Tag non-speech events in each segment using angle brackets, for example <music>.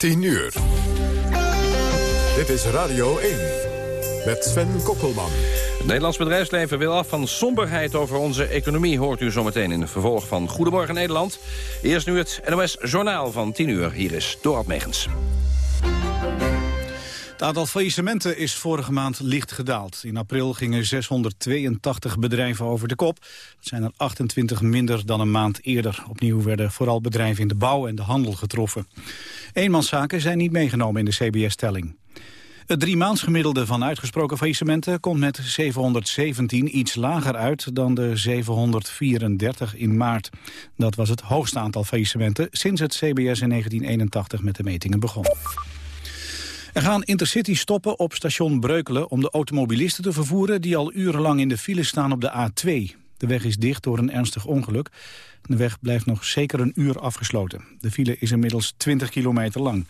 10 uur. Dit is Radio 1 met Sven Kokkelman. Het Nederlands bedrijfsleven wil af van somberheid over onze economie... hoort u zometeen in het vervolg van Goedemorgen Nederland. Eerst nu het NOS Journaal van 10 uur. Hier is Dorad Megens. Het aantal faillissementen is vorige maand licht gedaald. In april gingen 682 bedrijven over de kop. Dat zijn er 28 minder dan een maand eerder. Opnieuw werden vooral bedrijven in de bouw en de handel getroffen. Eenmanszaken zijn niet meegenomen in de CBS-telling. Het driemaansgemiddelde van uitgesproken faillissementen komt met 717 iets lager uit dan de 734 in maart. Dat was het hoogste aantal faillissementen sinds het CBS in 1981 met de metingen begon. Er gaan intercity stoppen op station Breukelen om de automobilisten te vervoeren die al urenlang in de file staan op de A2. De weg is dicht door een ernstig ongeluk. De weg blijft nog zeker een uur afgesloten. De file is inmiddels 20 kilometer lang.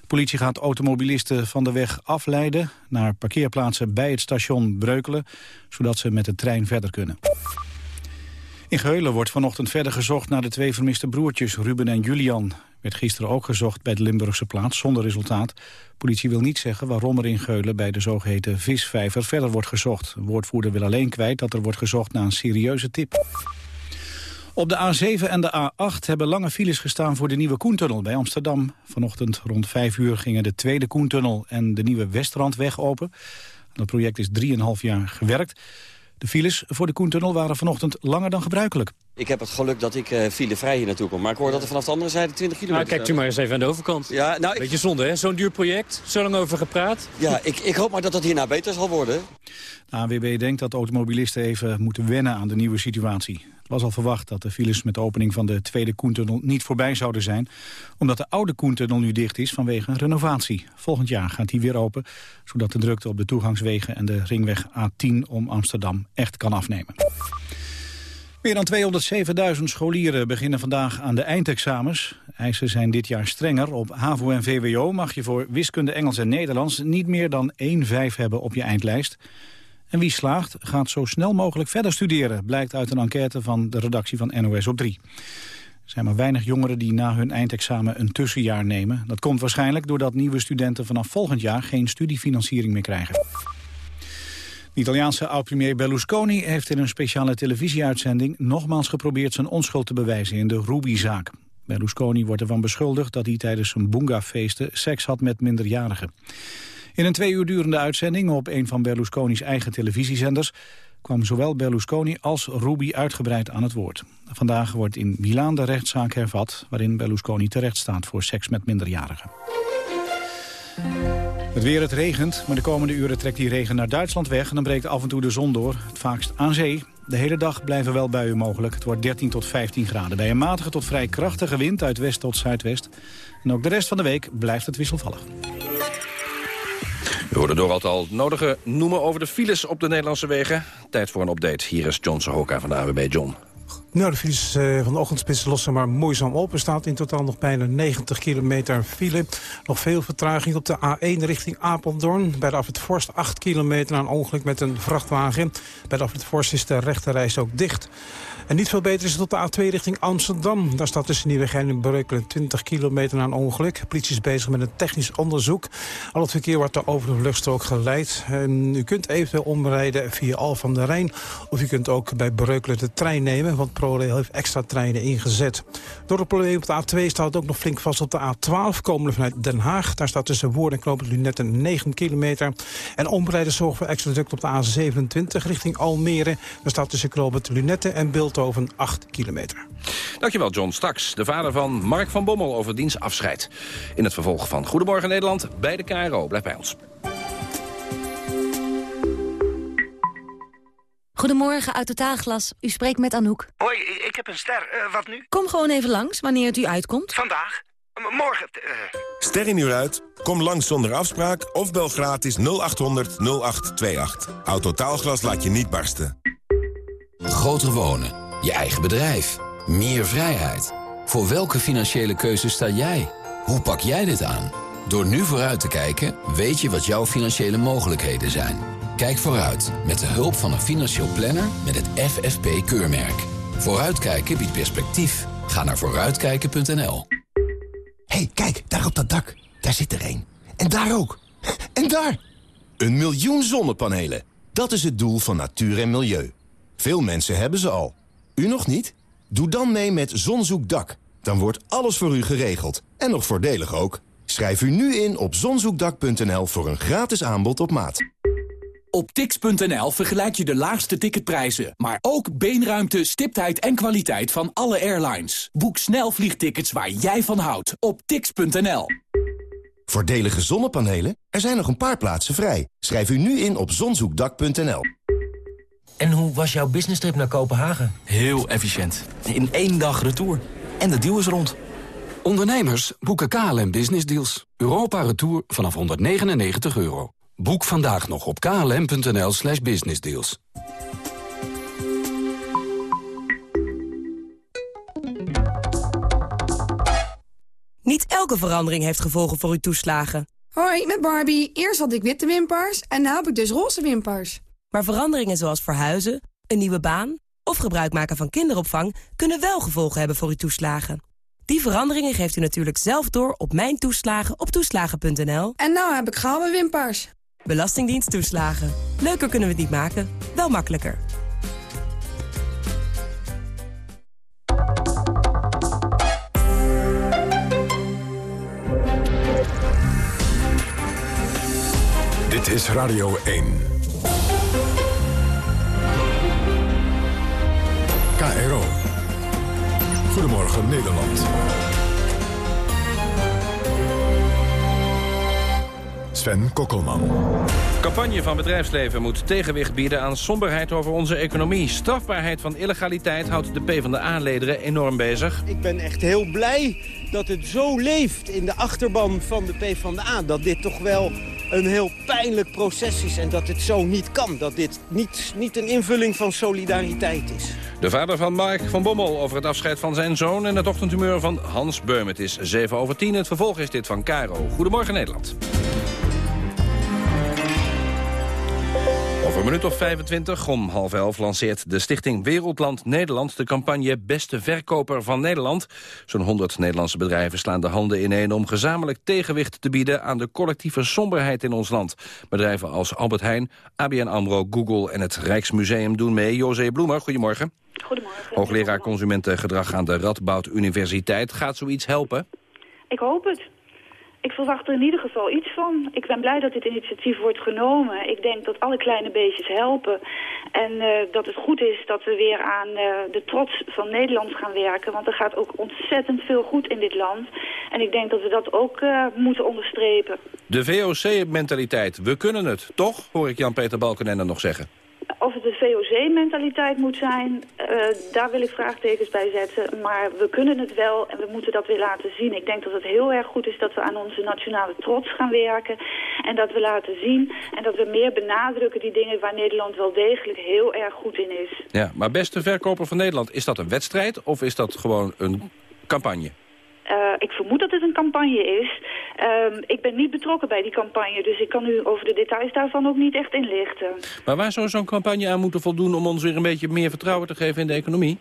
De politie gaat automobilisten van de weg afleiden... naar parkeerplaatsen bij het station Breukelen... zodat ze met de trein verder kunnen. In Geulen wordt vanochtend verder gezocht naar de twee vermiste broertjes Ruben en Julian. Werd gisteren ook gezocht bij de Limburgse plaats, zonder resultaat. Politie wil niet zeggen waarom er in Geulen bij de zogeheten visvijver verder wordt gezocht. Woordvoerder wil alleen kwijt dat er wordt gezocht naar een serieuze tip. Op de A7 en de A8 hebben lange files gestaan voor de nieuwe Koentunnel bij Amsterdam. Vanochtend rond 5 uur gingen de tweede Koentunnel en de nieuwe Westrandweg open. Dat project is 3,5 jaar gewerkt. De files voor de Koentunnel waren vanochtend langer dan gebruikelijk. Ik heb het geluk dat ik uh, filevrij hier naartoe kom. Maar ik hoor dat er vanaf de andere zijde 20 kilometer... Nou, kijkt u maar eens even aan de overkant. Ja, nou, Beetje zonde, hè? Zo'n duur project, zo lang over gepraat. Ja, ik, ik hoop maar dat het hierna beter zal worden. De ANWB denkt dat automobilisten even moeten wennen aan de nieuwe situatie. Het was al verwacht dat de files met de opening van de tweede Koentunnel niet voorbij zouden zijn, omdat de oude Koentunnel nu dicht is vanwege een renovatie. Volgend jaar gaat die weer open, zodat de drukte op de toegangswegen en de ringweg A10 om Amsterdam echt kan afnemen. Meer dan 207.000 scholieren beginnen vandaag aan de eindexamens. Eisen zijn dit jaar strenger. Op HAVO en VWO mag je voor wiskunde, Engels en Nederlands... niet meer dan 1,5 hebben op je eindlijst. En wie slaagt, gaat zo snel mogelijk verder studeren... blijkt uit een enquête van de redactie van NOS op 3. Er zijn maar weinig jongeren die na hun eindexamen een tussenjaar nemen. Dat komt waarschijnlijk doordat nieuwe studenten vanaf volgend jaar... geen studiefinanciering meer krijgen. De Italiaanse oud-premier Berlusconi heeft in een speciale televisieuitzending nogmaals geprobeerd zijn onschuld te bewijzen in de Ruby-zaak. Berlusconi wordt ervan beschuldigd dat hij tijdens zijn bunga-feesten seks had met minderjarigen. In een twee uur durende uitzending op een van Berlusconi's eigen televisiezenders kwam zowel Berlusconi als Ruby uitgebreid aan het woord. Vandaag wordt in Milaan de rechtszaak hervat waarin Berlusconi terecht staat voor seks met minderjarigen. Het weer, het regent, maar de komende uren trekt die regen naar Duitsland weg... en dan breekt af en toe de zon door, het vaakst aan zee. De hele dag blijven wel buien mogelijk. Het wordt 13 tot 15 graden. Bij een matige tot vrij krachtige wind uit west tot zuidwest. En ook de rest van de week blijft het wisselvallig. We hoorden door al nodige noemen over de files op de Nederlandse wegen. Tijd voor een update. Hier is John Sohoka van de AWB John. Nou, de files uh, van de ochtendspits lossen maar moeizaam op. Er staat in totaal nog bijna 90 kilometer file. Nog veel vertraging op de A1 richting Apeldoorn. Bij de Afrit Forst 8 kilometer een ongeluk met een vrachtwagen. Bij de Afrit Forst is de rechterreis ook dicht. En niet veel beter is het op de A2 richting Amsterdam. Daar staat tussen Nieuwegein en Breukelen 20 kilometer een ongeluk. De politie is bezig met een technisch onderzoek. Al het verkeer wordt er over de vluchtstrook geleid. En u kunt eventueel omrijden via Al van der Rijn. Of u kunt ook bij Breukelen de trein nemen, want Heeft extra treinen ingezet. Door het probleem op de A2 staat ook nog flink vast op de A12, komende vanuit Den Haag. Daar staat tussen Woerden en Knoopend Lunetten 9 kilometer. En omrijden zorgen voor extra druk op de A27 richting Almere. Daar staat tussen Knoopend Lunetten en Beeldhoven 8 kilometer. Dankjewel John. Straks de vader van Mark van Bommel over diens afscheid. In het vervolg van Goedemorgen Nederland bij de KRO. Blijf bij ons. Goedemorgen, uit Totaalglas. U spreekt met Anouk. Hoi, ik heb een ster. Uh, wat nu? Kom gewoon even langs, wanneer het u uitkomt. Vandaag? M morgen? Uh... Ster in uur uit? Kom langs zonder afspraak of bel gratis 0800 0828. Autotaalglas laat je niet barsten. Groter wonen, je eigen bedrijf, meer vrijheid. Voor welke financiële keuze sta jij? Hoe pak jij dit aan? Door nu vooruit te kijken, weet je wat jouw financiële mogelijkheden zijn. Kijk vooruit met de hulp van een financieel planner met het FFP-keurmerk. Vooruitkijken biedt perspectief. Ga naar vooruitkijken.nl. hey, kijk, daar op dat dak. daar zit er één. En daar ook. En daar! Een miljoen zonnepanelen. Dat is het doel van natuur en milieu. Veel mensen hebben ze al. U nog niet? Doe dan mee met Zonzoekdak. Dan wordt alles voor u geregeld. En nog voordelig ook. Schrijf u nu in op zonzoekdak.nl voor een gratis aanbod op maat. Op tix.nl vergelijk je de laagste ticketprijzen, maar ook beenruimte, stiptheid en kwaliteit van alle airlines. Boek snel vliegtickets waar jij van houdt op tix.nl. Voordelige zonnepanelen? Er zijn nog een paar plaatsen vrij. Schrijf u nu in op zonzoekdak.nl. En hoe was jouw business trip naar Kopenhagen? Heel efficiënt. In één dag retour. En de deal is rond. Ondernemers boeken KLM Business Deals. Europa Retour vanaf 199 euro. Boek vandaag nog op klm.nl slash businessdeals. Niet elke verandering heeft gevolgen voor uw toeslagen. Hoi, met Barbie. Eerst had ik witte wimpers en nu heb ik dus roze wimpers. Maar veranderingen zoals verhuizen, een nieuwe baan... of gebruik maken van kinderopvang... kunnen wel gevolgen hebben voor uw toeslagen. Die veranderingen geeft u natuurlijk zelf door op Mijn Toeslagen op toeslagen.nl. En nou heb ik gouden wimpers. Belastingdienst toeslagen. Leuker kunnen we het niet maken, wel makkelijker. Dit is Radio 1. KRO. Goedemorgen Nederland. Sven Kokkelman. Campagne van bedrijfsleven moet tegenwicht bieden aan somberheid over onze economie. Strafbaarheid van illegaliteit houdt de PvdA-lederen enorm bezig. Ik ben echt heel blij dat het zo leeft in de achterban van de PvdA. Dat dit toch wel een heel pijnlijk proces is en dat het zo niet kan. Dat dit niet, niet een invulling van solidariteit is. De vader van Mark van Bommel over het afscheid van zijn zoon... en het ochtendhumeur van Hans Beum. Het is 7 over 10. Het vervolg is dit van Caro. Goedemorgen Nederland. Een minuut of 25, om half elf, lanceert de stichting Wereldland Nederland... de campagne Beste Verkoper van Nederland. Zo'n 100 Nederlandse bedrijven slaan de handen ineen... om gezamenlijk tegenwicht te bieden aan de collectieve somberheid in ons land. Bedrijven als Albert Heijn, ABN AMRO, Google en het Rijksmuseum doen mee. José Bloemer, goedemorgen. Goedemorgen. Hoogleraar Consumentengedrag aan de Radboud Universiteit. Gaat zoiets helpen? Ik hoop het. Ik verwacht er in ieder geval iets van. Ik ben blij dat dit initiatief wordt genomen. Ik denk dat alle kleine beetjes helpen. En uh, dat het goed is dat we weer aan uh, de trots van Nederland gaan werken. Want er gaat ook ontzettend veel goed in dit land. En ik denk dat we dat ook uh, moeten onderstrepen. De VOC-mentaliteit, we kunnen het, toch? Hoor ik Jan-Peter Balkenende nog zeggen. Of het de VOC-mentaliteit moet zijn, uh, daar wil ik vraagtekens bij zetten. Maar we kunnen het wel en we moeten dat weer laten zien. Ik denk dat het heel erg goed is dat we aan onze nationale trots gaan werken. En dat we laten zien en dat we meer benadrukken die dingen waar Nederland wel degelijk heel erg goed in is. Ja, maar beste verkoper van Nederland, is dat een wedstrijd of is dat gewoon een campagne? Uh, ik vermoed dat het een campagne is. Uh, ik ben niet betrokken bij die campagne, dus ik kan u over de details daarvan ook niet echt inlichten. Maar waar zou zo'n campagne aan moeten voldoen om ons weer een beetje meer vertrouwen te geven in de economie?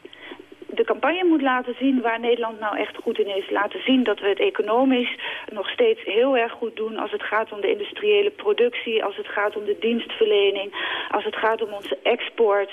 De campagne moet laten zien waar Nederland nou echt goed in is. Laten zien dat we het economisch nog steeds heel erg goed doen... als het gaat om de industriële productie, als het gaat om de dienstverlening... als het gaat om onze export.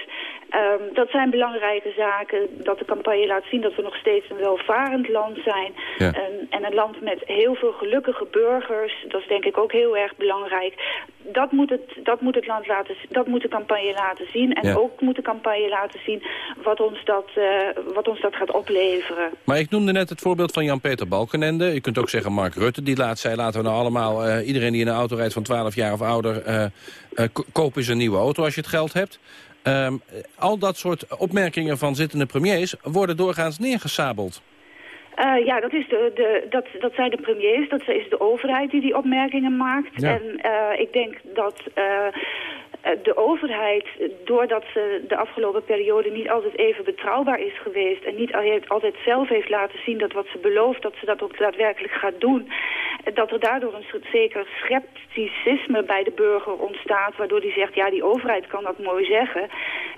Um, dat zijn belangrijke zaken. Dat de campagne laat zien dat we nog steeds een welvarend land zijn. Ja. En, en een land met heel veel gelukkige burgers. Dat is denk ik ook heel erg belangrijk. Dat moet het, dat moet het land laten dat moet de campagne laten zien. En Ja. ook moet de campagne laten zien wat ons, dat, uh, wat ons dat gaat opleveren. Maar ik noemde net het voorbeeld van Jan-Peter Balkenende. Je kunt ook zeggen Mark Rutte, die laat zei... laten we nou allemaal, uh, iedereen die in een auto rijdt van 12 jaar of ouder... Uh, koop eens een nieuwe auto als je het geld hebt. Um, al dat soort opmerkingen van zittende premiers... worden doorgaans neergesabeld. Uh, ja, dat, is de, de, dat, dat zijn de premiers, dat is de overheid die die opmerkingen maakt. Ja. En uh, ik denk dat uh, de overheid, doordat ze de afgelopen periode niet altijd even betrouwbaar is geweest... en niet altijd zelf heeft laten zien dat wat ze belooft, dat ze dat ook daadwerkelijk gaat doen... dat er daardoor een zeker scepticisme bij de burger ontstaat... waardoor die zegt, ja, die overheid kan dat mooi zeggen.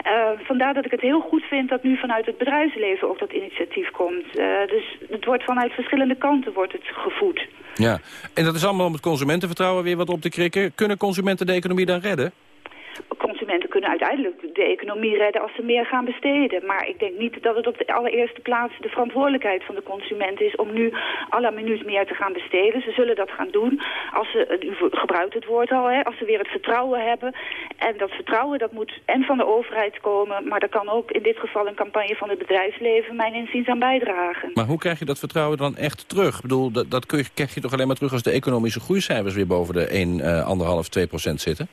Uh, vandaar dat ik het heel goed vind dat nu vanuit het bedrijfsleven ook dat initiatief komt. Dus het wordt vanuit verschillende kanten wordt het gevoed. Ja, en dat is allemaal om het consumentenvertrouwen weer wat op te krikken. Kunnen consumenten de economie dan redden? Consumenten kunnen uiteindelijk de economie redden als ze meer gaan besteden. Maar ik denk niet dat het op de allereerste plaats de verantwoordelijkheid van de consument is om nu à la minuut meer te gaan besteden. Ze zullen dat gaan doen als ze, u gebruikt het woord al, hè, als ze weer het vertrouwen hebben. En dat vertrouwen dat moet en van de overheid komen, maar daar kan ook in dit geval een campagne van het bedrijfsleven mijn inziens aan bijdragen. Maar hoe krijg je dat vertrouwen dan echt terug? Ik bedoel, dat, dat krijg je toch alleen maar terug als de economische groeicijfers weer boven de 1, uh, 1,5, 2 procent zitten?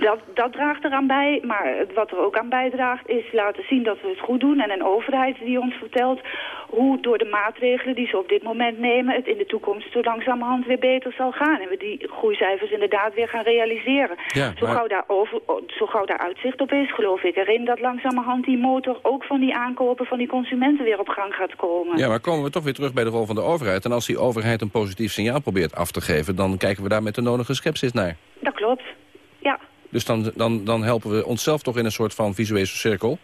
Dat, dat draagt eraan bij. Maar wat er ook aan bijdraagt is laten zien dat we het goed doen. En een overheid die ons vertelt hoe door de maatregelen die ze op dit moment nemen... het in de toekomst zo langzamerhand weer beter zal gaan. En we die groeicijfers inderdaad weer gaan realiseren. Ja, zo, gauw daar over, zo gauw daar uitzicht op is, geloof ik erin... dat langzamerhand die motor ook van die aankopen van die consumenten weer op gang gaat komen. Ja, maar komen we toch weer terug bij de rol van de overheid. En als die overheid een positief signaal probeert af te geven... dan kijken we daar met de nodige sceptisch naar. Dat klopt, ja. Dus dan, dan, dan helpen we onszelf toch in een soort van visuele cirkel?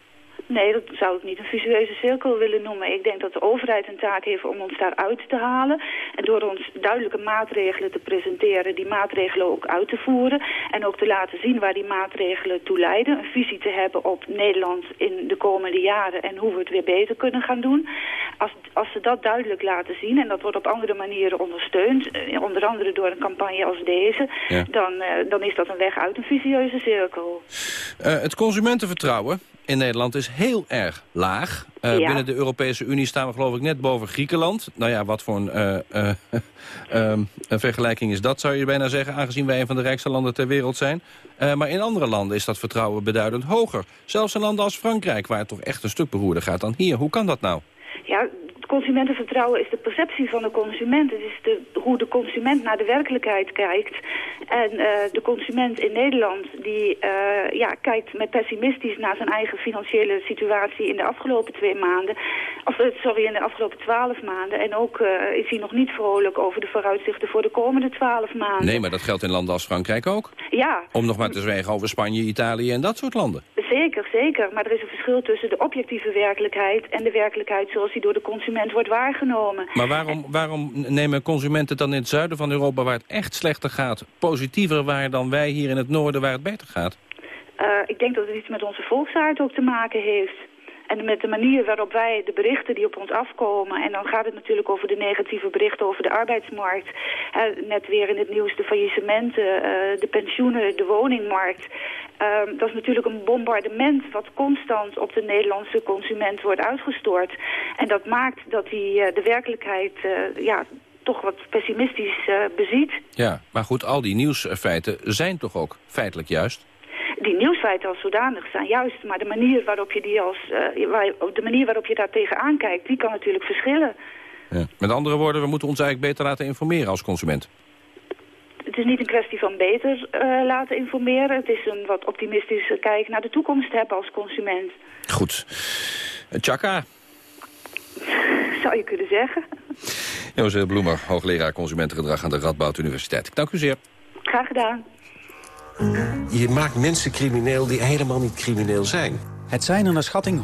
Nee, dat zou ik niet een visueuze cirkel willen noemen. Ik denk dat de overheid een taak heeft om ons daaruit te halen. En door ons duidelijke maatregelen te presenteren, die maatregelen ook uit te voeren. En ook te laten zien waar die maatregelen toe leiden. Een visie te hebben op Nederland in de komende jaren en hoe we het weer beter kunnen gaan doen. Als, als ze dat duidelijk laten zien, en dat wordt op andere manieren ondersteund, eh, onder andere door een campagne als deze, dan, eh, dan is dat een weg uit een vicieuze cirkel. Uh, het consumentenvertrouwen in Nederland is heel erg laag. Uh, ja. Binnen de Europese Unie staan we geloof ik net boven Griekenland. Nou ja, wat voor een, uh, uh, <laughs> een vergelijking is dat, zou je bijna zeggen... aangezien wij een van de rijkste landen ter wereld zijn. maar in andere landen is dat vertrouwen beduidend hoger. Zelfs in landen als Frankrijk, waar het toch echt een stuk beroerder gaat dan hier. Hoe kan dat nou? Ja, consumentenvertrouwen is de perceptie van de consument. Het is de, hoe de consument naar de werkelijkheid kijkt. En uh, de consument in Nederland die uh, ja, kijkt met pessimistisch naar zijn eigen financiële situatie in de afgelopen twee maanden. Of uh, sorry, in de afgelopen twaalf maanden. En ook is hij nog niet vrolijk over de vooruitzichten voor de komende twaalf maanden. Nee, maar dat geldt in landen als Frankrijk ook. Ja. Om nog maar te zwijgen over Spanje, Italië en dat soort landen. Zeker, zeker. Maar er is een verschil tussen de objectieve werkelijkheid en de werkelijkheid zoals die door de consument wordt waargenomen. Maar waarom, waarom nemen consumenten dan in het zuiden van Europa, waar het echt slechter gaat, positiever waar dan wij hier in het noorden, waar het beter gaat? Uh, ik denk dat het iets met onze volksaard ook te maken heeft. En met de manier waarop wij de berichten die op ons afkomen... en dan gaat het natuurlijk over de negatieve berichten over de arbeidsmarkt. Net weer in het nieuws de faillissementen, uh, de pensioenen, de woningmarkt. Uh, dat is natuurlijk een bombardement wat constant op de Nederlandse consument wordt uitgestort. En dat maakt dat hij de werkelijkheid ja, toch wat pessimistisch beziet. Ja, maar goed, al die nieuwsfeiten zijn toch ook feitelijk juist? Die nieuwsfeiten als zodanig zijn juist, maar de manier waarop je die als, uh, waar, de manier waarop je daar tegenaan kijkt, die kan natuurlijk verschillen. Ja. Met andere woorden, we moeten ons eigenlijk beter laten informeren als consument. Het is niet een kwestie van beter uh, laten informeren. Het is een wat optimistische kijk naar de toekomst hebben als consument. Goed. Tjaka. <laughs> Zou je kunnen zeggen. José Bloemer, hoogleraar consumentengedrag aan de Radboud Universiteit. Dank u zeer. Graag gedaan. Je maakt mensen crimineel die helemaal niet crimineel zijn. Het zijn er naar schatting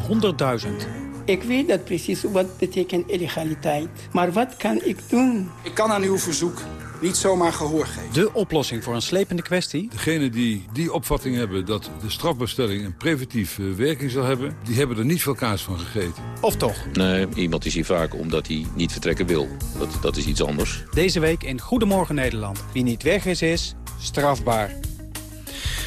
100.000. Ik weet dat precies wat betekent illegaliteit. Maar wat kan ik doen? Ik kan aan uw verzoek niet zomaar gehoor geven. De oplossing voor een slepende kwestie? Degenen die die opvatting hebben dat de strafbestelling een preventieve werking zal hebben... die hebben er niet veel kaas van gegeten. Of toch? Nee, iemand is hier vaak omdat hij niet vertrekken wil. Dat, dat is iets anders. Deze week in Goedemorgen Nederland. Wie niet weg is, is strafbaar.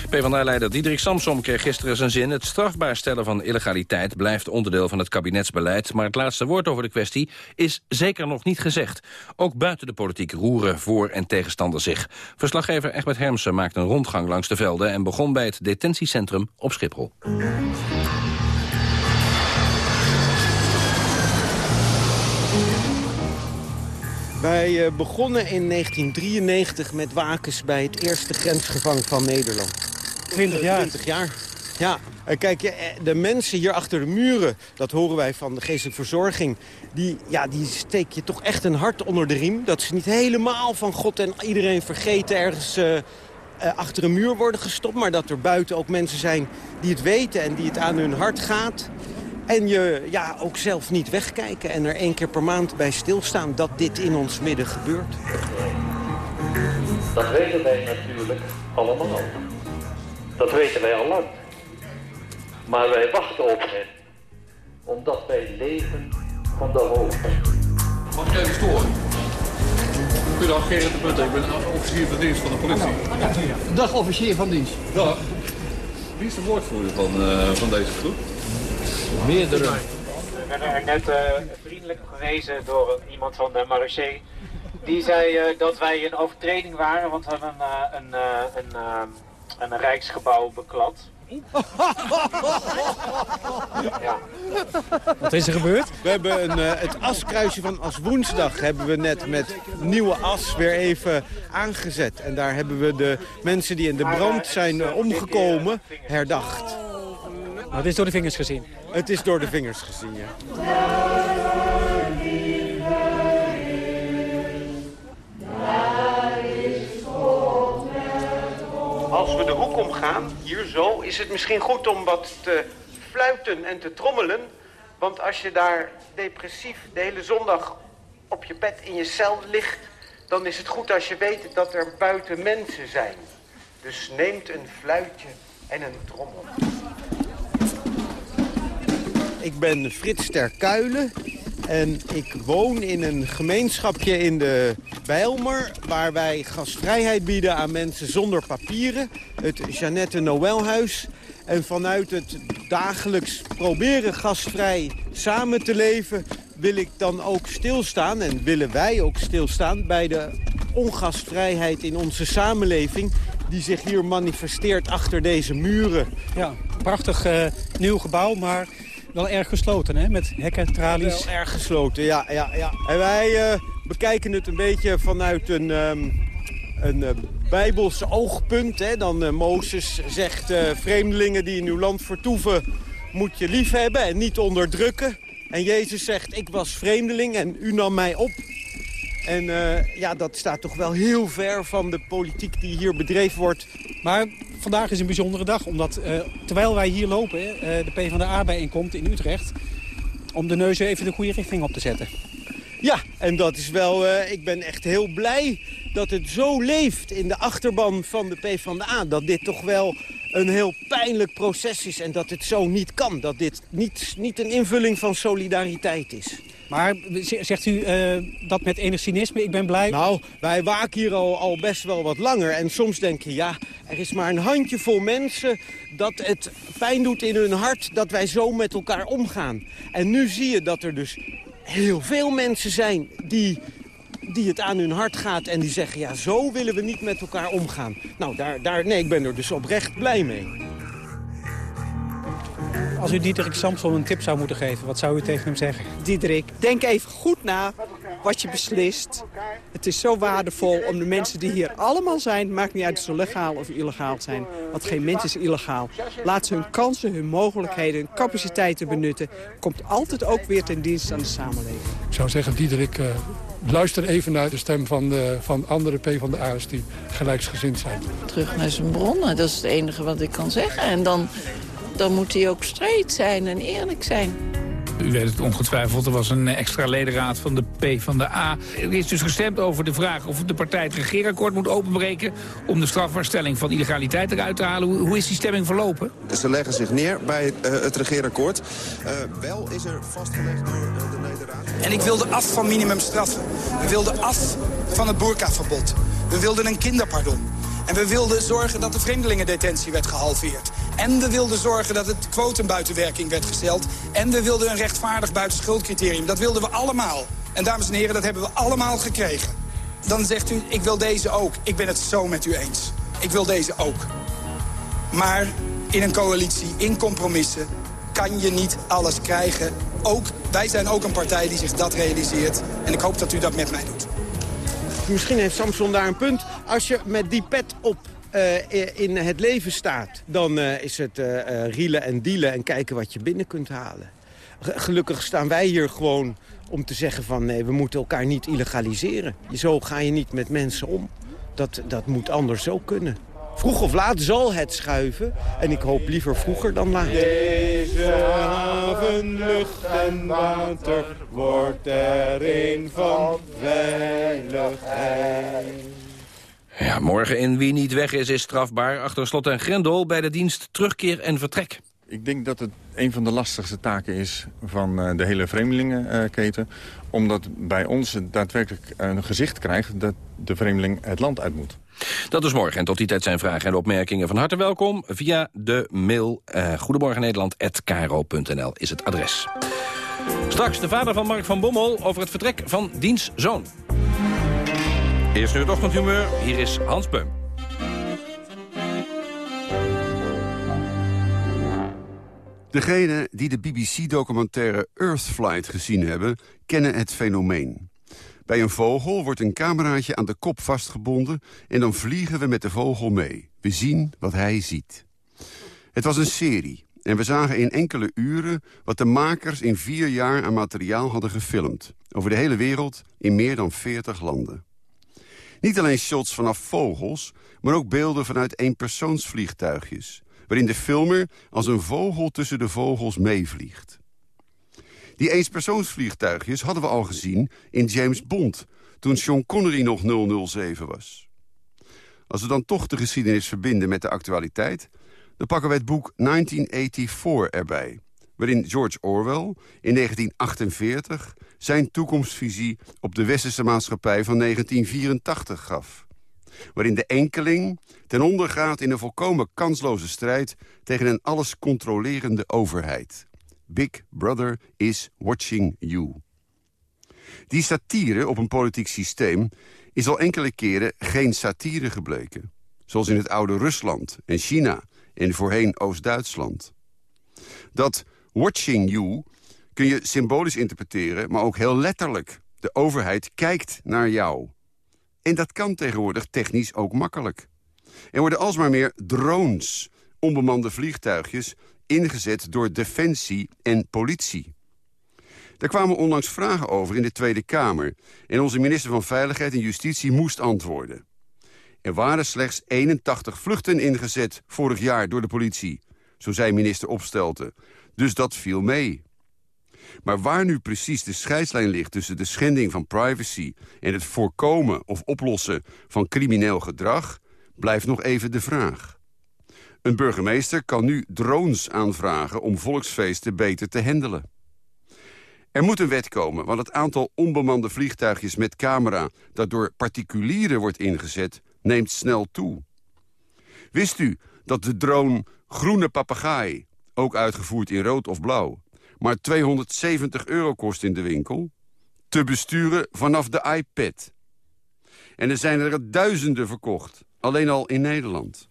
PvdA-leider Diederik Samsom kreeg gisteren zijn zin. Het strafbaar stellen van illegaliteit blijft onderdeel van het kabinetsbeleid. Maar het laatste woord over de kwestie is zeker nog niet gezegd. Ook buiten de politiek roeren voor- en tegenstander zich. Verslaggever Egbert Hermsen maakt een rondgang langs de velden... en begon bij het detentiecentrum op Schiphol. Wij eh, begonnen in 1993 met wakens bij het eerste grensgevang van Nederland. 20 jaar? 20 jaar, ja. Kijk, eh, de mensen hier achter de muren, dat horen wij van de geestelijke verzorging... die, ja, die steek je toch echt een hart onder de riem. Dat ze niet helemaal van God en iedereen vergeten ergens... Uh, achter een muur worden gestopt, maar dat er buiten ook mensen zijn die het weten en die het aan hun hart gaat. En je ja, ook zelf niet wegkijken en er één keer per maand bij stilstaan dat dit in ons midden gebeurt. Dat weten wij natuurlijk allemaal. Dat weten wij al lang. Maar wij wachten op hen. Omdat wij leven van de hoop. Mag ik even storen? Goedendag, Gerrit de Putte. Ik ben officier van dienst van de politie. Dag officier van dienst. Dag. Wie is de woordvoerder van, uh, van deze groep? Meerdere. We werden er net uh, vriendelijk gewezen door iemand van de Marché. Die zei uh, dat wij een overtreding waren, want we hadden een, een, een, een rijksgebouw beklad. <laughs> Ja. Wat is er gebeurd? We hebben een, uh, het askruisje van As Woensdag hebben we net met nieuwe as weer even aangezet. En daar hebben we de mensen die in de brand zijn uh, omgekomen herdacht. Maar het is door de vingers gezien? Het is door de vingers gezien, ja. Als we de hoek omgaan, hier zo, is het misschien goed om wat te fluiten en te trommelen. Want als je daar depressief de hele zondag op je bed in je cel ligt... dan is het goed als je weet dat er buiten mensen zijn. Dus neemt een fluitje en een trommel. Ik ben Frits Terkuilen en ik woon in een gemeenschapje in de Bijlmer... waar wij gastvrijheid bieden aan mensen zonder papieren. Het Jeannette Noëlhuis. En vanuit het dagelijks proberen gastvrij samen te leven... wil ik dan ook stilstaan, en willen wij ook stilstaan... bij de ongastvrijheid in onze samenleving... die zich hier manifesteert achter deze muren. Ja, prachtig uh, nieuw gebouw, maar wel erg gesloten, hè? Met hekken, tralies. Wel erg gesloten, ja. ja, ja. En wij uh, bekijken het een beetje vanuit een, um, een uh, bijbels oogpunt. Hè? Dan uh, Mozes zegt, vreemdelingen die in uw land vertoeven... moet je lief hebben en niet onderdrukken. En Jezus zegt, ik was vreemdeling en u nam mij op. En ja, dat staat toch wel heel ver van de politiek die hier bedreven wordt. Maar vandaag is een bijzondere dag, omdat uh, terwijl wij hier lopen, uh, de PvdA-bijeenkomst in Utrecht... om de neus even de goede richting op te zetten. Ja, en dat is wel... ik ben echt heel blij dat het zo leeft in de achterban van de PvdA. Dat dit toch wel een heel pijnlijk proces is en dat het zo niet kan. Dat dit niet, niet een invulling van solidariteit is. Maar zegt u uh, dat met enig cynisme? Ik ben blij. Nou, wij waken hier al, al best wel wat langer. En soms denk je, ja, er is maar een handjevol mensen... dat het pijn doet in hun hart dat wij zo met elkaar omgaan. En nu zie je dat er dus heel veel mensen zijn die die het aan hun hart gaat en die zeggen... ja, zo willen we niet met elkaar omgaan. Nou, daar, daar, nee, ik ben er dus oprecht blij mee. Als u Diederik Samson een tip zou moeten geven, wat zou u tegen hem zeggen? Diederik, denk even goed na wat je beslist. Het is zo waardevol om de mensen die hier allemaal zijn... maakt niet uit of ze legaal of illegaal zijn. Want geen mens is illegaal. Laat ze hun kansen, hun mogelijkheden, hun capaciteiten benutten. Komt altijd ook weer ten dienste aan de samenleving. Ik zou zeggen, Diederik, uh, luister even naar de stem van, de, van andere PvdA'ers die gelijksgezind zijn. Terug naar zijn bronnen, dat is het enige wat ik kan zeggen. En dan dan moet hij ook straight zijn en eerlijk zijn. U weet het ongetwijfeld, er was een extra ledenraad van de P van de A. Er is dus gestemd over de vraag of de partij het regeerakkoord moet openbreken... om de strafbaarstelling van illegaliteit eruit te halen. Hoe, is die stemming verlopen? Ze leggen zich neer bij uh, het regeerakkoord. Uh, wel is er vastgelegd door uh, de ledenraad... En ik wilde af van minimumstraffen. We wilden af van het boerkaverbod. We wilden een kinderpardon. En we wilden zorgen dat de vreemdelingendetentie werd gehalveerd. En we wilden zorgen dat het kwotum buiten werking werd gesteld. En we wilden een rechtvaardig buitenschuldcriterium. Dat wilden we allemaal. En dames en heren, dat hebben we allemaal gekregen. Dan zegt u, ik wil deze ook. Ik ben het zo met u eens. Ik wil deze ook. Maar in een coalitie, in compromissen, kan je niet alles krijgen. Ook, wij zijn ook een partij die zich dat realiseert. En ik hoop dat u dat met mij doet. Misschien heeft Samson daar een punt. Als je met die pet op uh, in het leven staat... dan uh, is het uh, rielen en dealen en kijken wat je binnen kunt halen. Gelukkig staan wij hier gewoon om te zeggen van... nee, we moeten elkaar niet illegaliseren. Zo ga je niet met mensen om. Dat, dat moet anders ook kunnen. Vroeg of laat zal het schuiven. En ik hoop liever vroeger dan later. Deze haven, lucht en water wordt er een van veiligheid. Ja, morgen in Wie niet weg is, is strafbaar. Achter slot en grendel bij de dienst terugkeer en vertrek. Ik denk dat het een van de lastigste taken is van eh, de hele vreemdelingenketen. Omdat bij ons het daadwerkelijk een gezicht krijgt dat de vreemdeling het land uit moet. Dat is morgen. En tot die tijd zijn vragen en opmerkingen van harte welkom via de mail uh, goedemorgennederland.kro.nl is het adres. Straks de vader van Mark van Bommel over het vertrek van diens zoon. Eerst nu het ochtendhumeur. Hier is Hans Beum. Degenen die de BBC-documentaire Earthflight gezien hebben... kennen het fenomeen. Bij een vogel wordt een cameraatje aan de kop vastgebonden... en dan vliegen we met de vogel mee. We zien wat hij ziet. Het was een serie en we zagen in enkele uren... wat de makers in vier jaar aan materiaal hadden gefilmd. Over de hele wereld in meer dan 40 landen. Niet alleen shots vanaf vogels, maar ook beelden vanuit eenpersoonsvliegtuigjes... waarin de filmer als een vogel tussen de vogels meevliegt. Die eenspersoonsvliegtuigjes hadden we al gezien in James Bond... toen Sean Connery nog 007 was. Als we dan toch de geschiedenis verbinden met de actualiteit... dan pakken we het boek 1984 erbij... waarin George Orwell in 1948 zijn toekomstvisie op de westerse maatschappij van 1984 gaf. Waarin de enkeling ten onder gaat in een volkomen kansloze strijd... tegen een alles controlerende overheid. Big Brother is watching you. Die satire op een politiek systeem is al enkele keren geen satire gebleken. Zoals in het oude Rusland en China en voorheen Oost-Duitsland. Dat watching you kun je symbolisch interpreteren, maar ook heel letterlijk. De overheid kijkt naar jou. En dat kan tegenwoordig technisch ook makkelijk. Er worden alsmaar meer drones, onbemande vliegtuigjes... ingezet door defensie en politie. Daar kwamen onlangs vragen over in de Tweede Kamer... en onze minister van Veiligheid en Justitie moest antwoorden. Er waren slechts 81 vluchten ingezet vorig jaar door de politie... zo zei minister Opstelten. Dus dat viel mee. Maar waar nu precies de scheidslijn ligt tussen de schending van privacy... en het voorkomen of oplossen van crimineel gedrag... blijft nog even de vraag. Een burgemeester kan nu drones aanvragen om volksfeesten beter te handelen. Er moet een wet komen, want het aantal onbemande vliegtuigjes met camera... dat door particulieren wordt ingezet, neemt snel toe. Wist u dat de drone Groene Papegaai, ook uitgevoerd in rood of blauw maar 270 euro kost in de winkel... te besturen vanaf de iPad. En er zijn er duizenden verkocht, alleen al in Nederland.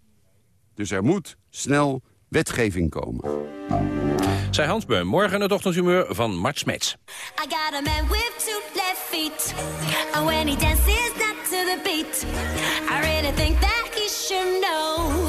Dus er moet snel wetgeving komen. Zij Hans Beum, morgen het ochtendhumeur van Mart Smeets. I got a man with two left feet. And when he dances not to the beat. I really think that he should know.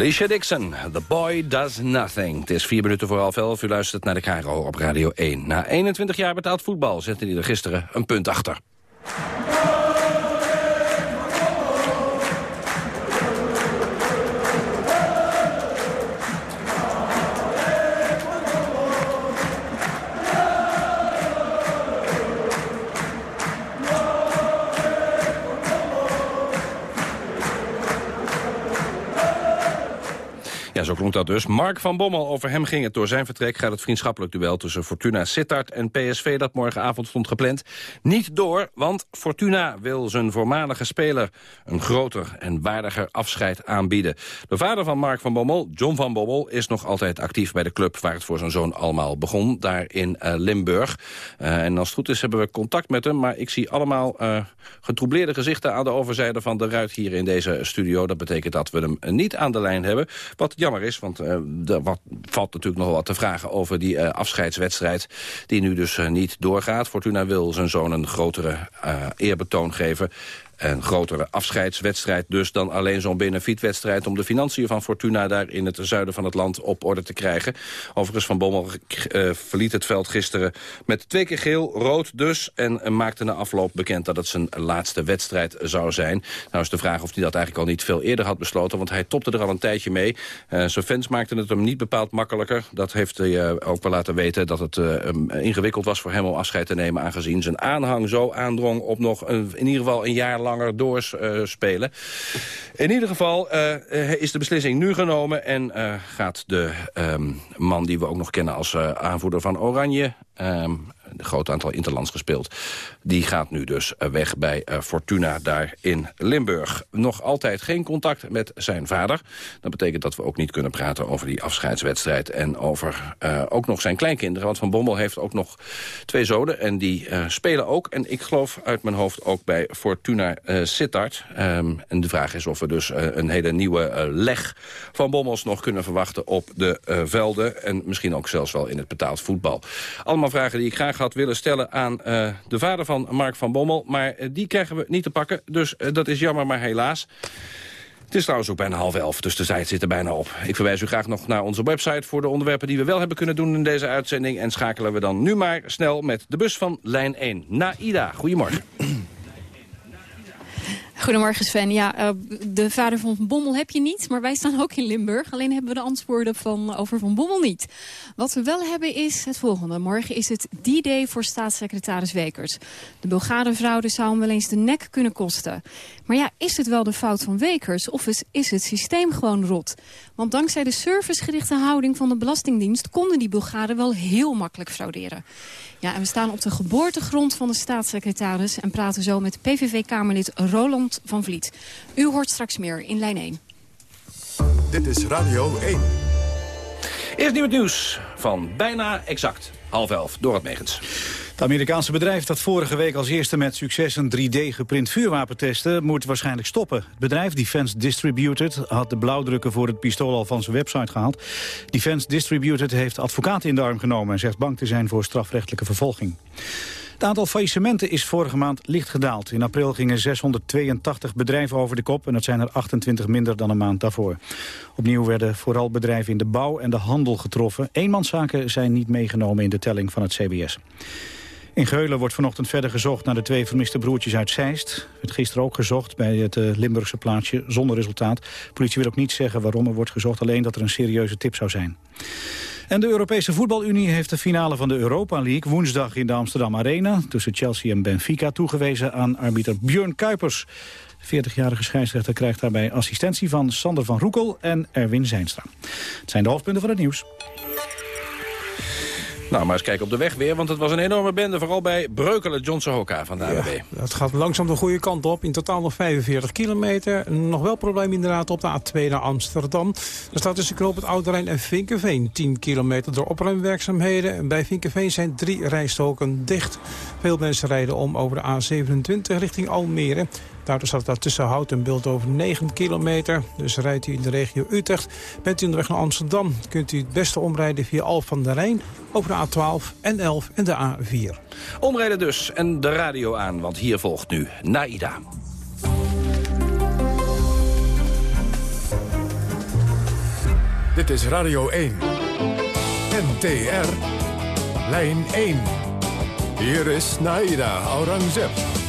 Alicia Dixon, The Boy Does Nothing. Het is vier minuten voor half elf. U luistert naar de KRO op Radio 1. Na 21 jaar betaald voetbal zette hij er gisteren een punt achter. Ja, zo klonk dat dus. Mark van Bommel, over hem ging het. Door zijn vertrek gaat het vriendschappelijk duel tussen Fortuna Sittard en PSV... dat morgenavond stond gepland, niet door. Want Fortuna wil zijn voormalige speler een groter en waardiger afscheid aanbieden. De vader van Mark van Bommel, John van Bommel... is nog altijd actief bij de club waar het voor zijn zoon allemaal begon. Daar in eh, Limburg. Eh, en als het goed is hebben we contact met hem. Maar ik zie allemaal uh, gezichten aan de overzijde van de ruit hier in deze studio. Dat betekent dat we hem niet aan de lijn hebben. Wat is, want er wat, valt natuurlijk nog wat te vragen over die uh, afscheidswedstrijd die nu dus uh, niet doorgaat. Fortuna wil zijn zoon een grotere eerbetoon geven een grotere afscheidswedstrijd dus dan alleen zo'n benefietwedstrijd... om de financiën van Fortuna daar in het zuiden van het land op orde te krijgen. Overigens Van Bommel uh, verliet het veld gisteren met twee keer geel, rood dus... en maakte na afloop bekend dat het zijn laatste wedstrijd zou zijn. Nou is de vraag of hij dat eigenlijk al niet veel eerder had besloten... want hij topte er al een tijdje mee. Uh, zijn fans maakten het hem niet bepaald makkelijker. Dat heeft hij ook wel laten weten dat het ingewikkeld was voor hem om afscheid te nemen... aangezien zijn aanhang zo aandrong op nog in ieder geval een jaar lang langer doorspelen. In ieder geval uh, is de beslissing nu genomen... en gaat de um, man die we ook nog kennen als aanvoerder van Oranje... Um, een groot aantal interlands gespeeld. Die gaat nu dus weg bij uh, Fortuna daar in Limburg. Nog altijd geen contact met zijn vader. Dat betekent dat we ook niet kunnen praten over die afscheidswedstrijd... en over uh, ook nog zijn kleinkinderen. Want Van Bommel heeft ook nog twee zonen en die spelen ook. En ik geloof uit mijn hoofd ook bij Fortuna Sittard. Um, en de vraag is of we dus een hele nieuwe leg van Bommels nog kunnen verwachten... op de velden en misschien ook zelfs wel in het betaald voetbal. Allemaal vragen die ik graag had willen stellen aan uh, de vader van Mark van Bommel. Maar uh, die krijgen we niet te pakken, dus uh, dat is jammer, maar helaas. Het is trouwens ook bijna half elf, dus de tijd zit er bijna op. Ik verwijs u graag nog naar onze website voor de onderwerpen die we wel hebben kunnen doen in deze uitzending. En schakelen we dan nu maar snel met de bus van lijn 1. Naida, goedemorgen. Goedemorgen Sven. Ja, uh, de vader van Van Bommel heb je niet, maar wij staan ook in Limburg. Alleen hebben we de antwoorden van, over Van Bommel niet. Wat we wel hebben is het volgende. Morgen is het D-Day voor staatssecretaris Wekers. De Bulgare-fraude zou hem wel eens de nek kunnen kosten. Maar ja, is het wel de fout van Wekers of is, is het systeem gewoon rot? Want dankzij de servicegerichte houding van de Belastingdienst... konden die Bulgaren wel heel makkelijk frauderen. Ja, en we staan op de geboortegrond van de staatssecretaris... en praten zo met PVV-Kamerlid Roland van Vliet. U hoort straks meer in lijn 1. Dit is Radio 1. Eerst nieuw nieuws van bijna exact half elf door het Megens. Het Amerikaanse bedrijf dat vorige week als eerste met succes een 3D-geprint vuurwapen testte, moet waarschijnlijk stoppen. Het bedrijf Defense Distributed had de blauwdrukken voor het pistool al van zijn website gehaald. Defense Distributed heeft advocaten in de arm genomen en zegt bang te zijn voor strafrechtelijke vervolging. Het aantal faillissementen is vorige maand licht gedaald. In april gingen 682 bedrijven over de kop en dat zijn er 28 minder dan een maand daarvoor. Opnieuw werden vooral bedrijven in de bouw en de handel getroffen. Eenmanszaken zijn niet meegenomen in de telling van het CBS. In Geulen wordt vanochtend verder gezocht naar de twee vermiste broertjes uit Zeist. werd gisteren ook gezocht bij het uh, Limburgse plaatsje, zonder resultaat. De politie wil ook niet zeggen waarom er wordt gezocht, alleen dat er een serieuze tip zou zijn. En de Europese Voetbalunie heeft de finale van de Europa League woensdag in de Amsterdam Arena tussen Chelsea en Benfica toegewezen aan arbiter Björn Kuipers. De 40-jarige scheidsrechter krijgt daarbij assistentie van Sander van Roekel en Erwin Zijnstra. Het zijn de hoofdpunten van het nieuws. Nou, maar eens kijken op de weg weer, want het was een enorme bende. Vooral bij Breukelen, Johnson Hoka van de AWB. Het gaat langzaam de goede kant op. In totaal nog 45 kilometer. Nog wel probleem inderdaad op de A2 naar Amsterdam. Er staat tussen knoop het Oude Rijn en Vinkenveen 10 kilometer door opruimwerkzaamheden. Bij Vinkenveen zijn drie rijstoken dicht. Veel mensen rijden om over de A27 richting Almere. Daardoor staat daar tussen Hout en Beeld over 9 kilometer. Dus rijdt u in de regio Utrecht. Bent u onderweg naar Amsterdam, kunt u het beste omrijden via Alphen van de Rijn... over de A12 en 11 en de A4. Omrijden dus en de radio aan, want hier volgt nu Naida. Dit is Radio 1. NTR. Lijn 1. Hier is Naida Aurangzeb.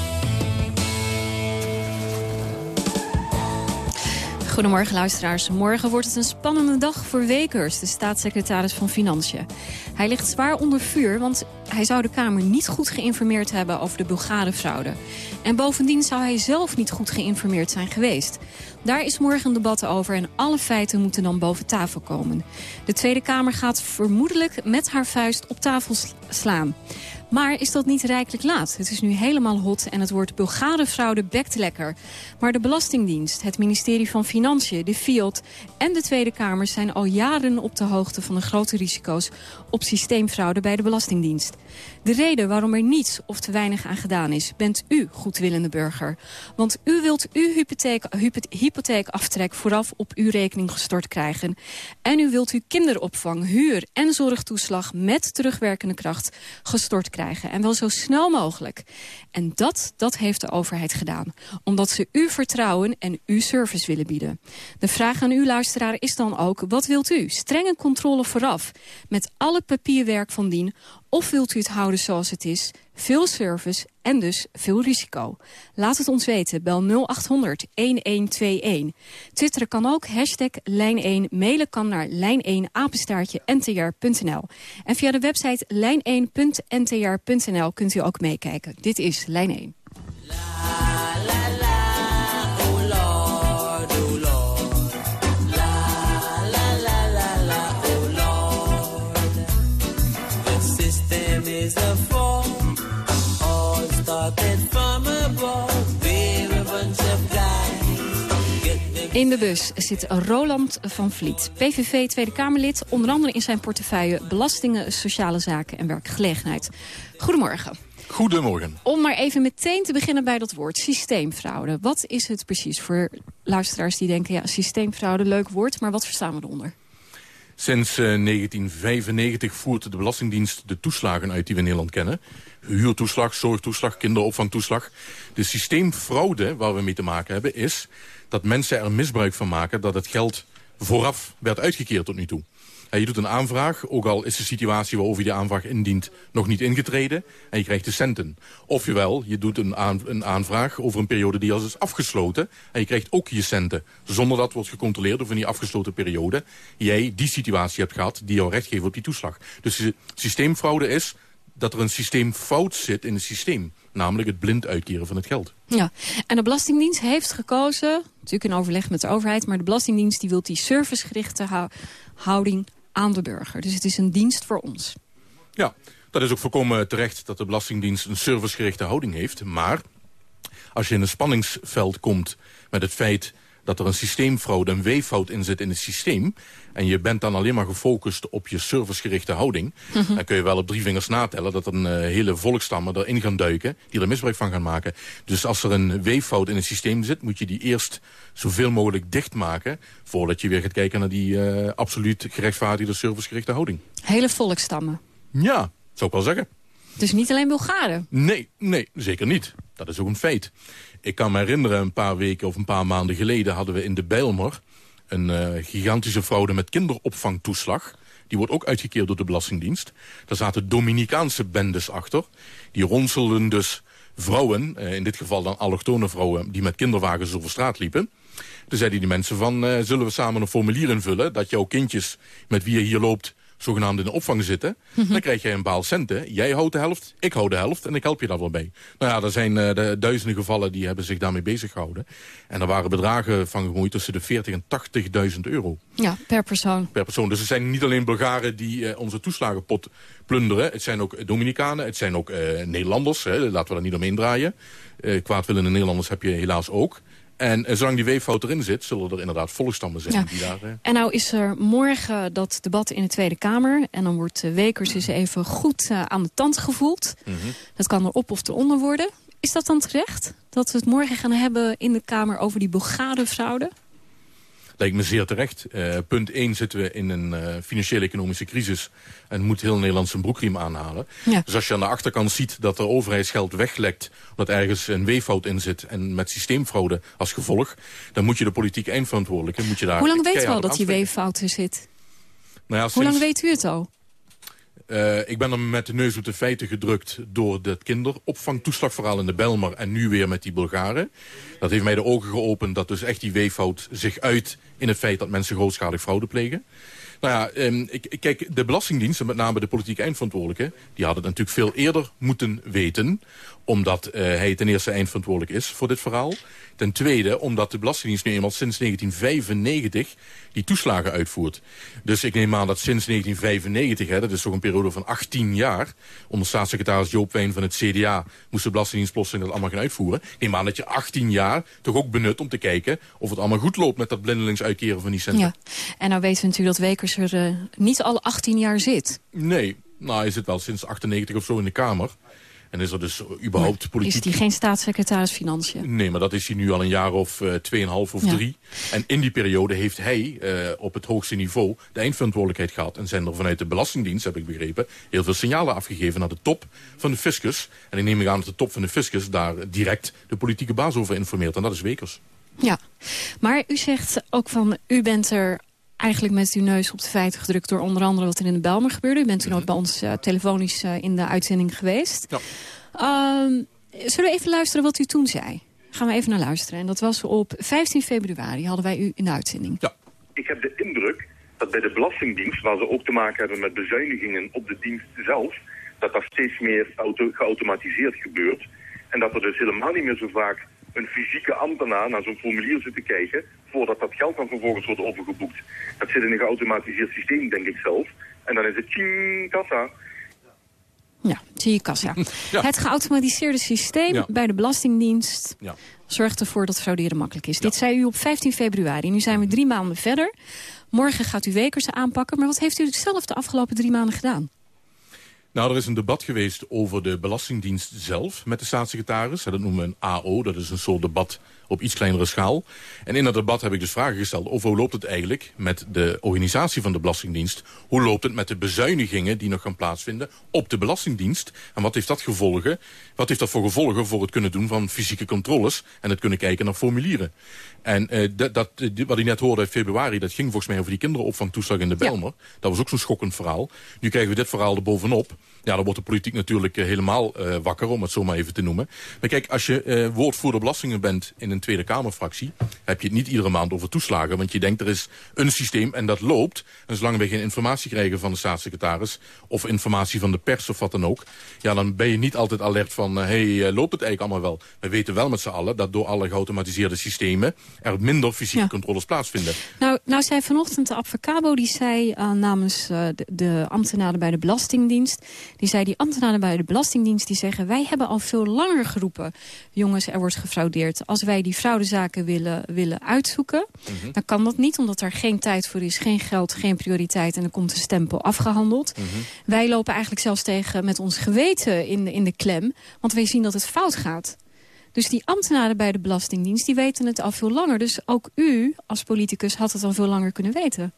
Goedemorgen luisteraars. Morgen wordt het een spannende dag voor Wekers, de staatssecretaris van Financiën. Hij ligt zwaar onder vuur, want hij zou de Kamer niet goed geïnformeerd hebben over de Bulgare-fraude. En bovendien zou hij zelf niet goed geïnformeerd zijn geweest. Daar is morgen een debat over en alle feiten moeten dan boven tafel komen. De Tweede Kamer gaat vermoedelijk met haar vuist op tafel slaan. Maar is dat niet rijkelijk laat? Het is nu helemaal hot en het woord Bulgare-fraude bekt lekker. Maar de Belastingdienst, het ministerie van Financiën, de FIOD en de Tweede Kamer... zijn al jaren op de hoogte van de grote risico's op systeemfraude bij de Belastingdienst. De reden waarom er niets of te weinig aan gedaan is, bent u, goedwillende burger. Want u wilt uw hypotheek, hypotheekaftrek vooraf op uw rekening gestort krijgen. En u wilt uw kinderopvang, huur en zorgtoeslag met terugwerkende kracht gestort krijgen. En wel zo snel mogelijk. En dat, dat heeft de overheid gedaan. Omdat ze u vertrouwen en u service willen bieden. De vraag aan u, luisteraar, is dan ook, wat wilt u? Strenge controle vooraf, met alle papierwerk van dien of wilt u het houden zoals het is? Veel service en dus veel risico. Laat het ons weten. Bel 0800 1121. Twitteren kan ook. Hashtag lijn1. Mailen kan naar lijn1 apenstaartje ntr.nl. En via de website lijn1.ntr.nl kunt u ook meekijken. Dit is Lijn 1. In de bus zit Roland van Vliet, PVV Tweede Kamerlid. Onder andere in zijn portefeuille belastingen, sociale zaken en werkgelegenheid. Goedemorgen. Goedemorgen. Om maar even meteen te beginnen bij dat woord, systeemfraude. Wat is het precies voor luisteraars die denken... ja, systeemfraude, leuk woord, maar wat verstaan we eronder? Sinds 1995 eh, voert de Belastingdienst de toeslagen uit die we in Nederland kennen. Huurtoeslag, zorgtoeslag, kinderopvangtoeslag. De systeemfraude waar we mee te maken hebben is dat mensen er misbruik van maken... dat het geld vooraf werd uitgekeerd tot nu toe. Je doet een aanvraag, ook al is de situatie waarover je de aanvraag indient nog niet ingetreden. En je krijgt de centen. Ofwel, je doet een, een aanvraag over een periode die al is afgesloten. En je krijgt ook je centen. Zonder dat wordt gecontroleerd of in die afgesloten periode jij die situatie hebt gehad die jou recht geeft op die toeslag. Dus de systeemfraude is dat er een systeemfout zit in het systeem. Namelijk het blind uitkeren van het geld. Ja, en de Belastingdienst heeft gekozen, natuurlijk in overleg met de overheid... maar de Belastingdienst die wil die servicegerichte houding aan de burger. Dus het is een dienst voor ons. Ja, dat is ook voorkomen terecht dat de Belastingdienst een servicegerichte houding heeft. Maar als je in een spanningsveld komt met het feit dat er een systeemfraude, een weeffout in zit in het systeem... en je bent dan alleen maar gefocust op je servicegerichte houding... Mhm. dan kun je wel op drie vingers natellen dat er een uh, hele volkstammen erin gaan duiken... die er misbruik van gaan maken. Dus als er een weeffout in het systeem zit... moet je die eerst zoveel mogelijk dichtmaken... voordat je weer gaat kijken naar die uh, absoluut gerechtvaardigde servicegerichte houding. Hele volkstammen? Ja, zou ik wel zeggen. Dus niet alleen Bulgaren? Nee, nee, zeker niet. Dat is ook een feit. Ik kan me herinneren, een paar weken of een paar maanden geleden... hadden we in de Bijlmer een uh, gigantische fraude met kinderopvangtoeslag. Die wordt ook uitgekeerd door de Belastingdienst. Daar zaten Dominicaanse bendes achter. Die ronselden dus vrouwen, uh, in dit geval dan allochtone vrouwen... die met kinderwagens over straat liepen. Toen zeiden die mensen van, uh, zullen we samen een formulier invullen... dat jouw kindjes met wie je hier loopt zogenaamd in de opvang zitten. Dan krijg jij een baal centen. Jij houdt de helft, ik hou de helft en ik help je daar wel bij. Nou ja, er zijn eh, de duizenden gevallen die hebben zich daarmee bezig gehouden. En er waren bedragen van gemoeid tussen de 40 en 80.000 euro. Ja, per persoon. Per persoon. Dus het zijn niet alleen Bulgaren die eh, onze toeslagenpot plunderen. Het zijn ook Dominicanen, het zijn ook eh, Nederlanders. Hè, laten we daar niet omheen draaien. Eh, kwaadwillende Nederlanders heb je helaas ook. En eh, zolang die weeffout erin zit, zullen er inderdaad volkstammen zijn Ja. die daar... eh, En nou is er morgen dat debat in de Tweede Kamer. En dan wordt eh, Wekers eens even goed aan de tand gevoeld. mhm. Dat kan er op of eronder worden. Is dat dan terecht? Dat we het morgen gaan hebben in de Kamer over die Bulgare-fraude? Lijkt me zeer terecht. Eh, punt 1 zitten we in een eh, financiële economische crisis... en moet heel Nederland zijn broekriem aanhalen. Ja. Dus als je aan de achterkant ziet dat er overheidsgeld weglekt... omdat ergens een weeffout in zit en met systeemfraude als gevolg... dan moet je de politiek eindverantwoordelijke... Moet je daar Hoe lang weten we al dat die weeffout er zit? Nou ja, Hoe lang weet u het al? Eh, ik ben er met de neus op de feiten gedrukt door het kinderopvangtoeslagverhaal in de Belmer en nu weer met die Bulgaren. Dat heeft mij de ogen geopend dat dus echt die weeffout zich uit in het feit dat mensen grootschalig fraude plegen. Nou ja, ehm, kijk, de Belastingdienst, en met name de politiek eindverantwoordelijke... die hadden het natuurlijk veel eerder moeten weten... omdat eh, hij ten eerste eindverantwoordelijk is voor dit verhaal. Ten tweede, omdat de Belastingdienst nu eenmaal sinds 1995 die toeslagen uitvoert. Dus ik neem aan dat sinds 1995, hè, dat is toch een periode van 18 jaar... onder staatssecretaris Joop Wijn van het CDA... moest de Belastingdienst plotseling dat allemaal gaan uitvoeren. Ik neem aan dat je 18 jaar toch ook benut om te kijken... of het allemaal goed loopt met dat blindelings uitkeren van die centen. Ja. En nou weten we natuurlijk dat Wekers er eh, niet alle 18 jaar zit. Nee, nou, hij zit wel sinds 98 of zo in de Kamer. En is er dus überhaupt politiek... Is die geen staatssecretaris Financiën? Nee, maar dat is hij nu al een jaar of eh, tweeënhalf of Ja. drie. En in die periode heeft hij eh, op het hoogste niveau de eindverantwoordelijkheid gehad. En zijn er vanuit de Belastingdienst, heb ik begrepen, heel veel signalen afgegeven naar de top van de fiscus. En ik neem aan dat de top van de fiscus daar direct de politieke baas over informeert. En dat is Wekers. Ja, maar u zegt ook van, u bent er eigenlijk met uw neus op de feiten gedrukt... door onder andere wat er in de Belmer gebeurde. U bent toen ook bij ons eh, telefonisch eh, in de uitzending geweest. Ja. Ehm, zullen we even luisteren wat u toen zei? Gaan we even naar luisteren. En dat was op 15 februari, hadden wij u in de uitzending. Ja. Ik heb de indruk dat bij de Belastingdienst, waar ze ook te maken hebben met bezuinigingen op de dienst zelf, dat dat steeds meer auto geautomatiseerd gebeurt. En dat er dus helemaal niet meer zo vaak een fysieke ambtenaar naar zo'n formulier zit te kijken, voordat dat geld dan vervolgens wordt overgeboekt. Dat zit in een geautomatiseerd systeem, denk ik zelf. En dan is het tjing, kassa. Ja, zie je kassa. <laughs> Ja. Het geautomatiseerde systeem Ja. bij de Belastingdienst... Ja. zorgt ervoor dat frauderen makkelijk is. Dit zei u op 15 februari. Nu zijn we drie maanden verder. Morgen gaat u Wekers aanpakken. Maar wat heeft u zelf de afgelopen drie maanden gedaan? Nou, er is een debat geweest over de Belastingdienst zelf met de staatssecretaris. Dat noemen we een AO, dat is een soort debat op iets kleinere schaal. En in dat debat heb ik dus vragen gesteld over hoe loopt het eigenlijk met de organisatie van de Belastingdienst. Hoe loopt het met de bezuinigingen die nog gaan plaatsvinden op de Belastingdienst? En wat heeft dat gevolgen? Wat heeft dat voor gevolgen voor het kunnen doen van fysieke controles en het kunnen kijken naar formulieren? En eh, dat, dat, wat ik net hoorde in februari, dat ging volgens mij over die kinderopvangtoeslag in de Belmer. Dat was ook zo'n schokkend verhaal. Nu krijgen we dit verhaal er bovenop. Ja, dan wordt de politiek natuurlijk eh, helemaal eh, wakker, om het zo maar even te noemen. Maar kijk, als je eh, woordvoerder belastingen bent in een Tweede Kamerfractie... heb je het niet iedere maand over toeslagen. Want je denkt, er is een systeem en dat loopt. En zolang we geen informatie krijgen van de staatssecretaris... of informatie van de pers of wat dan ook... ja, dan ben je niet altijd alert van... hé, hey, loopt het eigenlijk allemaal wel? We weten wel met z'n allen dat door alle geautomatiseerde systemen... er minder fysieke controles plaatsvinden. Nou, nou zei vanochtend de advocabo, die zei namens de, de ambtenaren bij de Belastingdienst... die zei, die ambtenaren bij de Belastingdienst die zeggen... wij hebben al veel langer geroepen, jongens, er wordt gefraudeerd. Als wij die fraudezaken willen, willen uitzoeken, Mhm. dan kan dat niet... omdat er geen tijd voor is, geen geld, geen prioriteit... en dan komt de stempel afgehandeld. Wij lopen eigenlijk zelfs tegen met ons geweten in de, in de klem... want wij zien dat het fout gaat. Dus die ambtenaren bij de Belastingdienst, die weten het al veel langer. Dus ook u als politicus had het al veel langer kunnen weten.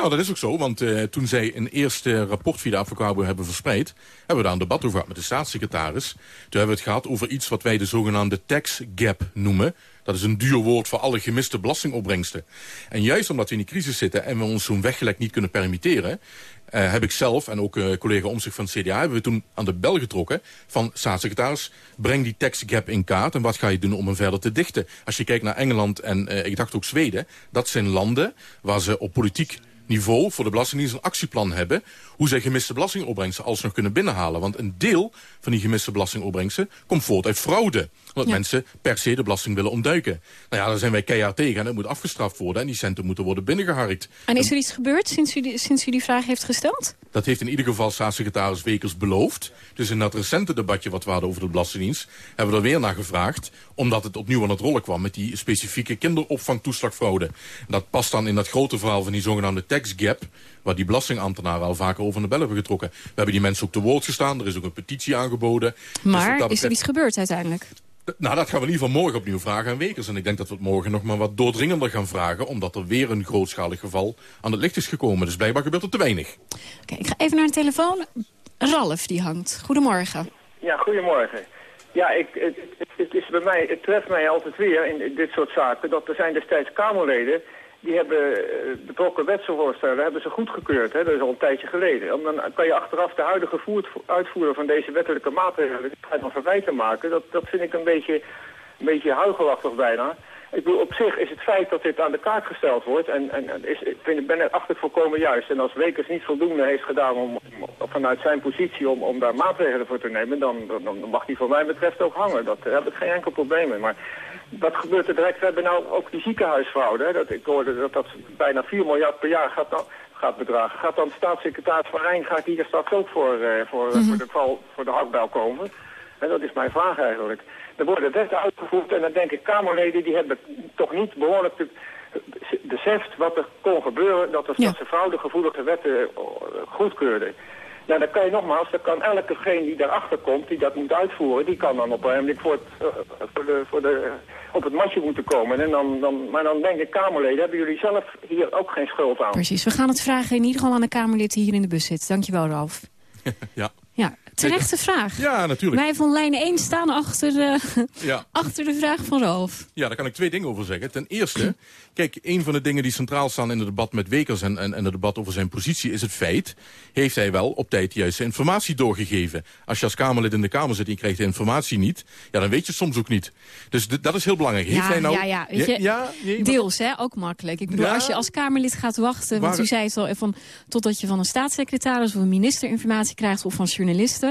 Nou, dat is ook zo, want eh, toen zij een eerste rapport via de Avocabo hebben verspreid... hebben we daar een debat over gehad met de staatssecretaris. Toen hebben we het gehad over iets wat wij de zogenaamde tax gap noemen. Dat is een duur woord voor alle gemiste belastingopbrengsten. En juist omdat we in die crisis zitten en we ons zo'n weggelek niet kunnen permitteren... eh, heb ik zelf en ook eh, collega Omzicht van het CDA... hebben we toen aan de bel getrokken van staatssecretaris... breng die tax gap in kaart en wat ga je doen om hem verder te dichten? Als je kijkt naar Engeland en eh, ik dacht ook Zweden... dat zijn landen waar ze op politiek niveau voor de Belastingdienst een actieplan hebben... hoe zij gemiste belastingopbrengsten alsnog kunnen binnenhalen. Want een deel van die gemiste belastingopbrengsten komt voort uit fraude. Omdat Ja. mensen per se de belasting willen ontduiken. Nou ja, daar zijn wij keihard tegen en dat moet afgestraft worden. En die centen moeten worden binnengeharkt. En is er iets gebeurd sinds u, die, sinds u die vraag heeft gesteld? Dat heeft in ieder geval staatssecretaris Wekers beloofd. Dus in dat recente debatje wat we hadden over de Belastingdienst... hebben we er weer naar gevraagd. Omdat het opnieuw aan het rollen kwam met die specifieke kinderopvangtoeslagfraude. En dat past dan in dat grote verhaal van die zogenaamde tax gap... waar die belastingambtenaren al vaker over de bel hebben getrokken. We hebben die mensen ook te woord gestaan. Er is ook een petitie aangeboden. Dus Maar is er iets gebeurd uiteindelijk? nou, dat gaan we in ieder geval morgen opnieuw vragen aan Wekers. En ik denk dat we het morgen nog maar wat doordringender gaan vragen... omdat er weer een grootschalig geval aan het licht is gekomen. Dus blijkbaar gebeurt er te weinig. Oké, ik ga even naar de telefoon. Ralf die hangt. Goedemorgen. Ja, goedemorgen. Ja, ik, het, het, het is bij mij, het treft mij altijd weer in dit soort zaken... dat er zijn destijds Kamerleden... die hebben eh, betrokken wetsvoorstellen hebben ze goedgekeurd. Hè? Dat is al een tijdje geleden. En dan kan je achteraf de huidige uitvoerder van deze wettelijke maatregelen... die verwijten maken. Dat, dat vind ik een beetje, een beetje huigelachtig bijna... Ik bedoel, op zich is het feit dat dit aan de kaart gesteld wordt, en, en is, ik vind, ben er achter volkomen juist. En als Wekers niet voldoende heeft gedaan om, vanuit zijn positie om, om daar maatregelen voor te nemen, dan, dan, dan mag die voor mij betreft ook hangen. Dat, daar heb ik geen enkel probleem mee. Maar wat gebeurt er direct? We hebben nou ook die ziekenhuisfraude. Hè? Dat, ik hoorde dat dat bijna 4 miljard per jaar gaat, gaat bedragen. Gaat dan staatssecretaris Van Rijn gaat hier straks ook voor, eh, voor, voor, de, val, voor de hakbel komen? En dat is mijn vraag eigenlijk. Er worden wetten uitgevoerd en dan denk ik, Kamerleden die hebben toch niet behoorlijk be- beseft wat er kon gebeuren, dat, er, ze fraudegevoelige wetten eh, goedkeurden. Nou, dan kan je nogmaals, dan kan elkegene die daarachter komt, die dat moet uitvoeren, die kan dan op een moment voor het, eh, voor de, voor de, op het matje moeten komen. En dan, dan, maar dan denk ik, Kamerleden, hebben jullie zelf hier ook geen schuld aan? Precies, we gaan het vragen in ieder geval aan de Kamerlid die hier in de bus zit. Dankjewel, Ralf. <laughs> ja. Terechte vraag. Ja, natuurlijk. Wij van lijn 1 staan achter, eh, <laughs> Ja. <laughs> achter de vraag van Ralf. Ja, daar kan ik twee dingen over zeggen. Ten eerste, kijk, een van de dingen die centraal staan in het debat met Wekers en, en, en het debat over zijn positie is het feit, heeft hij wel op tijd de juiste informatie doorgegeven. Als je als Kamerlid in de Kamer zit en je krijgt de informatie niet, ja, dan weet je het soms ook niet. Dus dat is heel belangrijk. Heeft ja, hij nou... ja, ja, weet je, ja, ja, deels, hè, ook makkelijk. Ik bedoel, Ja. als je als Kamerlid gaat wachten, want Waar- u zei het al, eh, van, totdat je van een staatssecretaris of een minister informatie krijgt of van journalisten.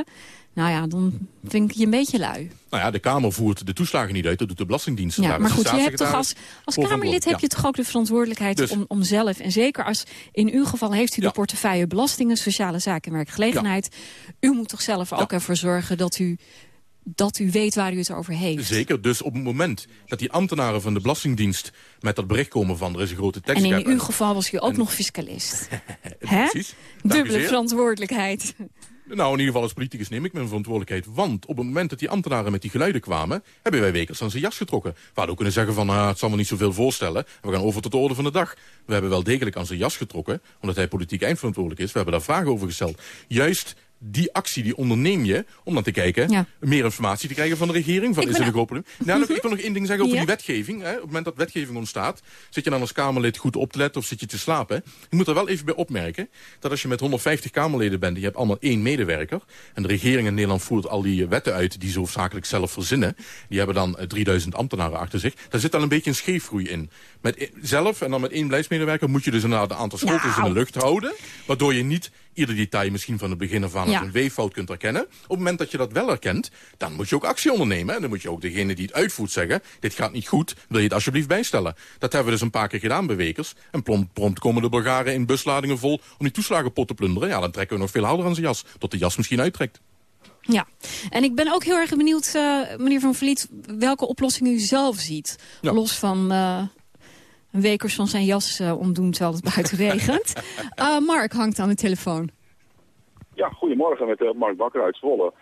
Nou ja, dan vind ik je een beetje lui. Nou ja, de Kamer voert de toeslagen niet uit, dat doet de Belastingdienst. Ja, maar goed, je hebt toch als, als Kamerlid heb je toch ook de verantwoordelijkheid Dus- om, om zelf. En zeker als in uw geval heeft u de portefeuille belastingen, sociale zaken en werkgelegenheid. U moet toch zelf ook ervoor zorgen dat u, dat u weet waar u het over heeft. Zeker, dus op het moment dat die ambtenaren van de Belastingdienst met dat bericht komen van er is een grote En tekstgap. in uw geval was u ook en- nog fiscalist. <laughs> Hè? Precies. Dubbele verantwoordelijkheid. Nou, in ieder geval als politicus neem ik mijn verantwoordelijkheid. Want op het moment dat die ambtenaren met die geluiden kwamen... hebben wij Wekers aan zijn jas getrokken. We hadden ook kunnen zeggen van, ah, het zal me niet zoveel voorstellen. We gaan over tot de orde van de dag. We hebben wel degelijk aan zijn jas getrokken. Omdat hij politiek eindverantwoordelijk is. We hebben daar vragen over gesteld. Juist die actie die onderneem je om dan te kijken... Ja. meer informatie te krijgen van de regering. Van, Ik is er een groot probleem? Nou, nog- ik wil nog één ding zeggen over Ja. die wetgeving. Hè. Op het moment dat wetgeving ontstaat... zit je dan als Kamerlid goed op te letten of zit je te slapen. Je moet er wel even bij opmerken... dat als je met 150 Kamerleden bent... die hebt allemaal één medewerker... en de regering in Nederland voert al die wetten uit... die ze hoofdzakelijk zelf verzinnen... die hebben dan eh, 3000 ambtenaren achter zich. Daar zit al een beetje een scheefgroei in. Met i- zelf en dan met één beleidsmedewerker... moet je dus inderdaad een aantal schotels in de lucht houden... waardoor je niet ieder detail misschien van het begin af aan... Ja. als een weeffout kunt herkennen. Op het moment dat je dat wel herkent... dan moet je ook actie ondernemen. En dan moet je ook degene die het uitvoert zeggen... dit gaat niet goed, wil je het alsjeblieft bijstellen. Dat hebben we dus een paar keer gedaan bij Wekers. En prompt, prompt komen de Bulgaren in busladingen vol... om die toeslagenpot te plunderen. Ja, dan trekken we nog veel harder aan zijn jas. Tot de jas misschien uittrekt. Ja, en ik ben ook heel erg benieuwd, eh, meneer Van Vliet, welke oplossing u zelf ziet. Ja. Los van eh, een wekers van zijn jas eh, omdoen terwijl het buiten <laughs> regent. Eh, Mark hangt aan de telefoon. Ja, goedemorgen met eh, Mark Bakker uit Zwolle.